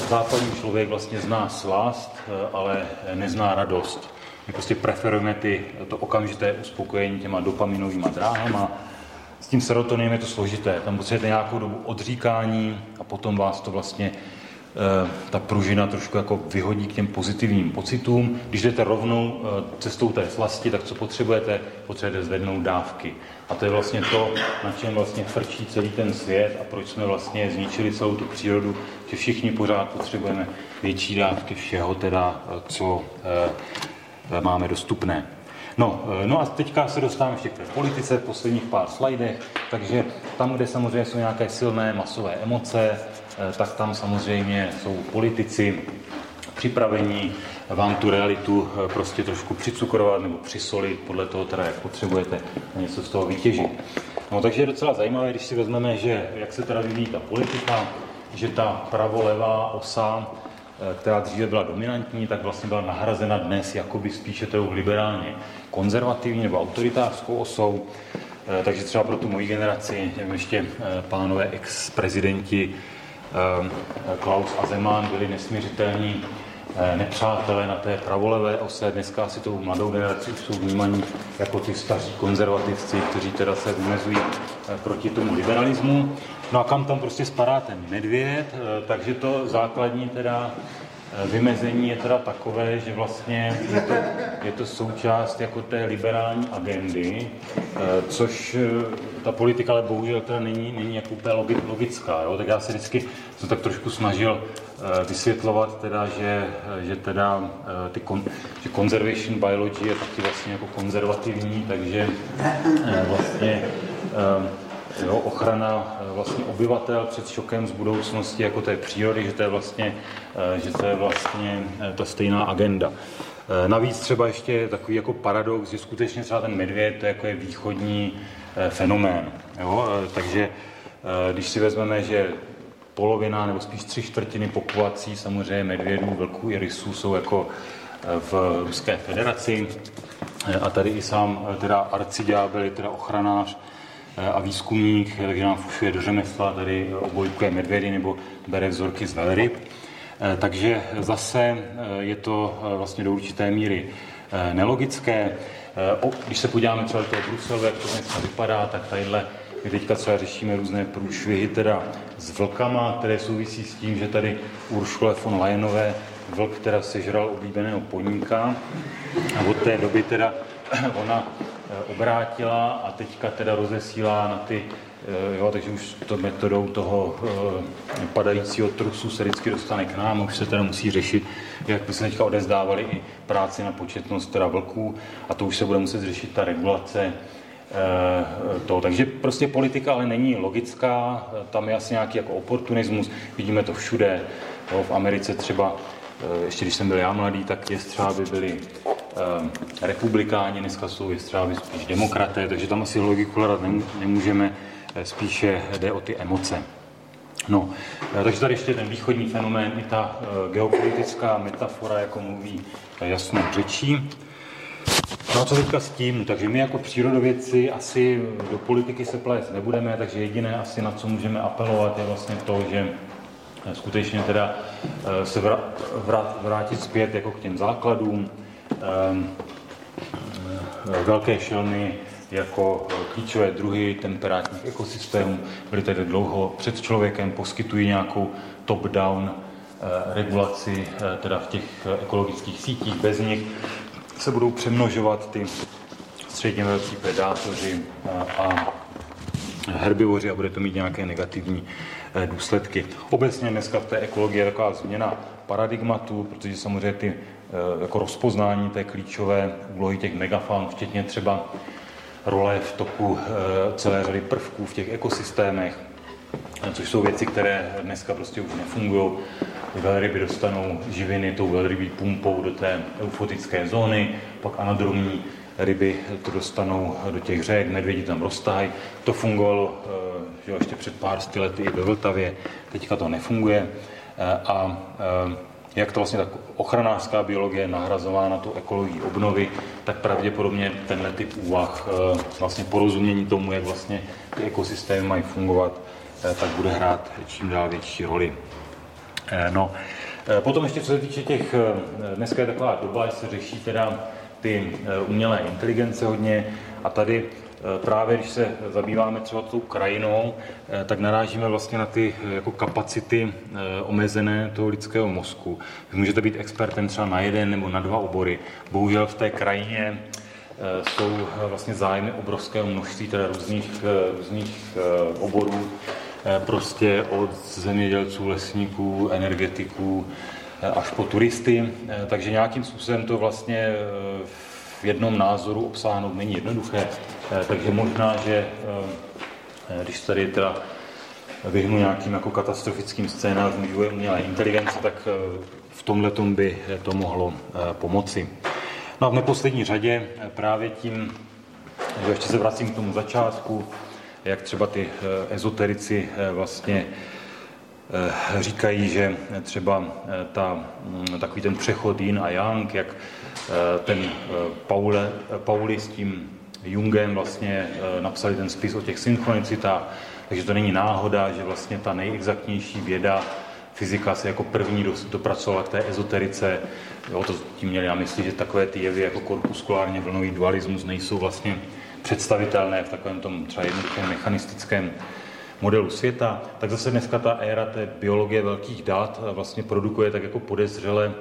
západní člověk vlastně zná slast, ale nezná radost. My prostě preferujeme ty, to okamžité uspokojení těma dopaminovými dráhama, s tím serotoninem je to složité. Tam potřebujete nějakou dobu odříkání a potom vás to vlastně eh, ta pružina trošku jako vyhodí k těm pozitivním pocitům. Když jdete rovnou eh, cestou té slasti, tak co potřebujete? Potřebujete zvednout dávky. A to je vlastně to, na čem vlastně frčí celý ten svět a proč jsme vlastně zničili celou tu přírodu, že všichni pořád potřebujeme větší dávky všeho, teda, co máme dostupné. No, eh, no a teďka se dostávám ještě k té politice v posledních pár slajdech, takže tam, kde samozřejmě jsou nějaké silné masové emoce, tak tam samozřejmě jsou politici připravení vám tu realitu eh, prostě trošku přicukrovat nebo přisolit, podle toho teda, jak potřebujete něco z toho vytěžit. No takže je docela zajímavé, když si vezmeme, že jak se teda vyvíjí ta politika, že ta pravo-levá osa Eh, která dříve byla dominantní, tak vlastně byla nahrazena dnes jakoby spíše tou liberálně konzervativní nebo autoritářskou osou. Eh, takže třeba pro tu moji generaci, nevím, ještě pánové ex-prezidenti Klaus a Zeman byli nesměřitelní nepřátelé na té pravolevé ose. Dneska asi tou mladou generaci už jsou vnímaní jako ty staří konzervativci, kteří teda se vymezují proti tomu liberalismu. No a kam tam prostě spadá ten medvěd, eh, takže to základní teda eh, vymezení je teda takové, že vlastně je to, je to součást jako té liberální agendy, eh, což ta politika ale bohužel teda není, není jako úplně logická. Jo? Tak já se vždycky jsem tak trošku snažil vysvětlovat teda, že, že teda ty kon, že conservation biology je taky vlastně jako konzervativní, takže vlastně jo, ochrana eh, vlastně obyvatel před šokem z budoucnosti jako té přírody, že to je vlastně, eh, že to je vlastně eh, ta stejná agenda. Navíc třeba ještě takový jako paradox, že skutečně třeba ten medvěd to jako je východní fenomén. Jo? Takže když si vezmeme, že polovina nebo spíš tři čtvrtiny populací samozřejmě medvědů, vlků i rysů jsou jako v Ruské federaci a tady i sám teda arciďábel je teda ochranář a výzkumník, takže nám fušuje do řemesla, tady obojkuje medvědy nebo bere vzorky z velryb. Eh, takže zase eh, je to vlastně do určité míry nelogické. Když se podíváme třeba do Bruselu, jak to dneska vypadá, tak tadyhle my teďka třeba řešíme různé průšvihy teda s vlkama, které souvisí s tím, že tady Uršule von Leyenové vlk teda sežral oblíbeného poníka a od té doby teda ona Eh, obrátila a teďka teda rozesílá na ty, eh, jo, takže už to metodou toho eh, padajícího trusu se vždycky dostane k nám, už se teda musí řešit, jak by se teďka odezdávali i práci na početnost teda vlků a to už se bude muset řešit ta regulace to. Takže prostě politika ale není logická, tam je asi nějaký jako oportunismus, vidíme to všude, jo, v Americe třeba, ještě když jsem byl já mladý, tak jestřáby byli Ehm, republikáni, dneska jsou jestřáby spíš demokraté, takže tam asi logiku hledat nemůžeme, eh, spíše jde o ty emoce. No, eh, takže tady ještě ten východní fenomén, i ta eh, geopolitická metafora, jako mluví jasnou řečí. No a co teďka s tím? Takže my jako přírodovědci asi do politiky se plést nebudeme, takže jediné asi na co můžeme apelovat je vlastně to, že skutečně teda se vrátit zpět jako k těm základům, Ehm, eh, velké šelmy jako eh, klíčové druhy temperátních ekosystémů byly tady dlouho před člověkem, poskytují nějakou top-down eh, regulaci teda v těch ekologických sítích. Bez nich se budou přemnožovat ty středně velcí predátoři a herbivoři a bude to mít nějaké negativní důsledky. Obecně dneska v té ekologii je taková změna paradigmatu, protože samozřejmě ty Eh, jako rozpoznání té klíčové úlohy těch megafaun, včetně třeba role v toku eh, celé řady prvků v těch ekosystémech, eh, což jsou věci, které dneska prostě už nefungují. Velryby dostanou živiny tou velrybí pumpou do té eufotické zóny, pak anadromní ryby to dostanou do těch řek, medvědi tam roztahají. To fungovalo že ještě před pár lety i ve Vltavě, teďka to nefunguje. A jak to vlastně tak ochranářská biologie je nahrazována tu ekologii obnovy, tak pravděpodobně tenhle typ úvah, eh, vlastně porozumění tomu, jak vlastně ty ekosystémy mají fungovat, eh, tak bude hrát čím dál větší roli. No, potom ještě co se týče těch, dneska je taková doba, že se řeší teda ty umělé inteligence hodně a tady Eh, právě když se zabýváme třeba tou krajinou, eh, tak narážíme vlastně na ty eh, jako kapacity omezené toho lidského mozku. Můžete být expertem třeba na jeden nebo na dva obory. Bohužel v té krajině jsou vlastně zájmy obrovského množství teda různých, různých oborů, prostě od zemědělců, lesníků, energetiků až po turisty. Takže nějakým způsobem to vlastně v jednom názoru obsáhnout není jednoduché. Eh, takže možná, že eh, když tady teda vyhnu nějakým jako katastrofickým scénářům vývoje umělé inteligence, tak eh, v tomhle by to mohlo pomoci. No a v neposlední řadě právě tím, že ještě se vracím k tomu začátku, jak třeba ty ezoterici vlastně říkají, že třeba ta, mm, takový ten přechod yin a yang, jak ten Paule, Pauli s tím Jungem vlastně eh, napsali ten spis o těch synchronicitách, takže to není náhoda, že vlastně ta nejexaktnější věda, fyzika se jako první dopracovala k té ezoterice. Jo, to tím měli na mysli, že takové ty jevy jako korpuskulárně vlnový dualismus nejsou vlastně představitelné v takovém tom třeba jednoduchém mechanistickém modelu světa, tak zase dneska ta éra té biologie velkých dat vlastně produkuje tak jako podezřele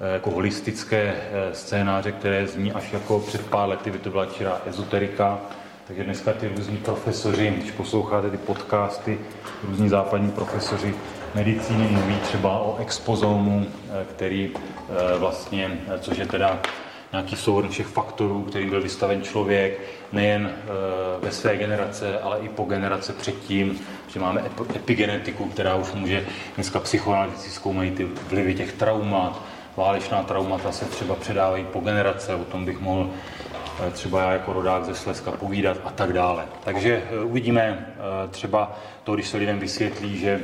Eh, jako holistické eh, scénáře, které zní až jako před pár lety by to byla čirá ezoterika. Takže dneska ty různí profesoři, když posloucháte ty podcasty, různí západní profesoři medicíny mluví třeba o expozomu, eh, který vlastně, což je teda nějaký souhrn všech faktorů, kterým byl vystaven člověk, nejen ve své generace, ale i po generace předtím, že máme epigenetiku, která už může, dneska psychoanalytici zkoumají ty vlivy těch traumat, válečná traumata se třeba předávají po generace, o tom bych mohl eh, třeba já jako rodák ze Slezska povídat a tak dále. Takže eh, uvidíme eh, třeba to, když se lidem vysvětlí, že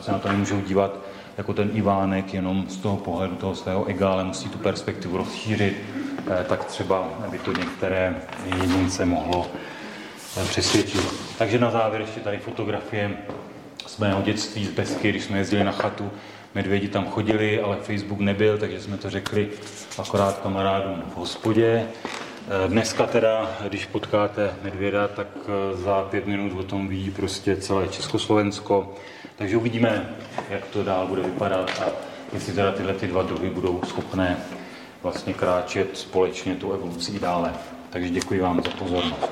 se na to nemůžou dívat jako ten Ivánek jenom z toho pohledu toho svého ega, ale musí tu perspektivu rozšířit, tak třeba by to některé jedince mohlo přesvědčit. Takže na závěr ještě tady fotografie z mého dětství z Besky, když jsme jezdili na chatu medvědi tam chodili, ale Facebook nebyl, takže jsme to řekli akorát kamarádům v hospodě. Eh, dneska teda, když potkáte medvěda, tak eh, za pět minut o tom ví prostě celé Československo. Takže uvidíme, jak to dál bude vypadat a jestli teda tyhle ty dva druhy budou schopné vlastně kráčet společně tu evolucí dále. Takže děkuji vám za pozornost.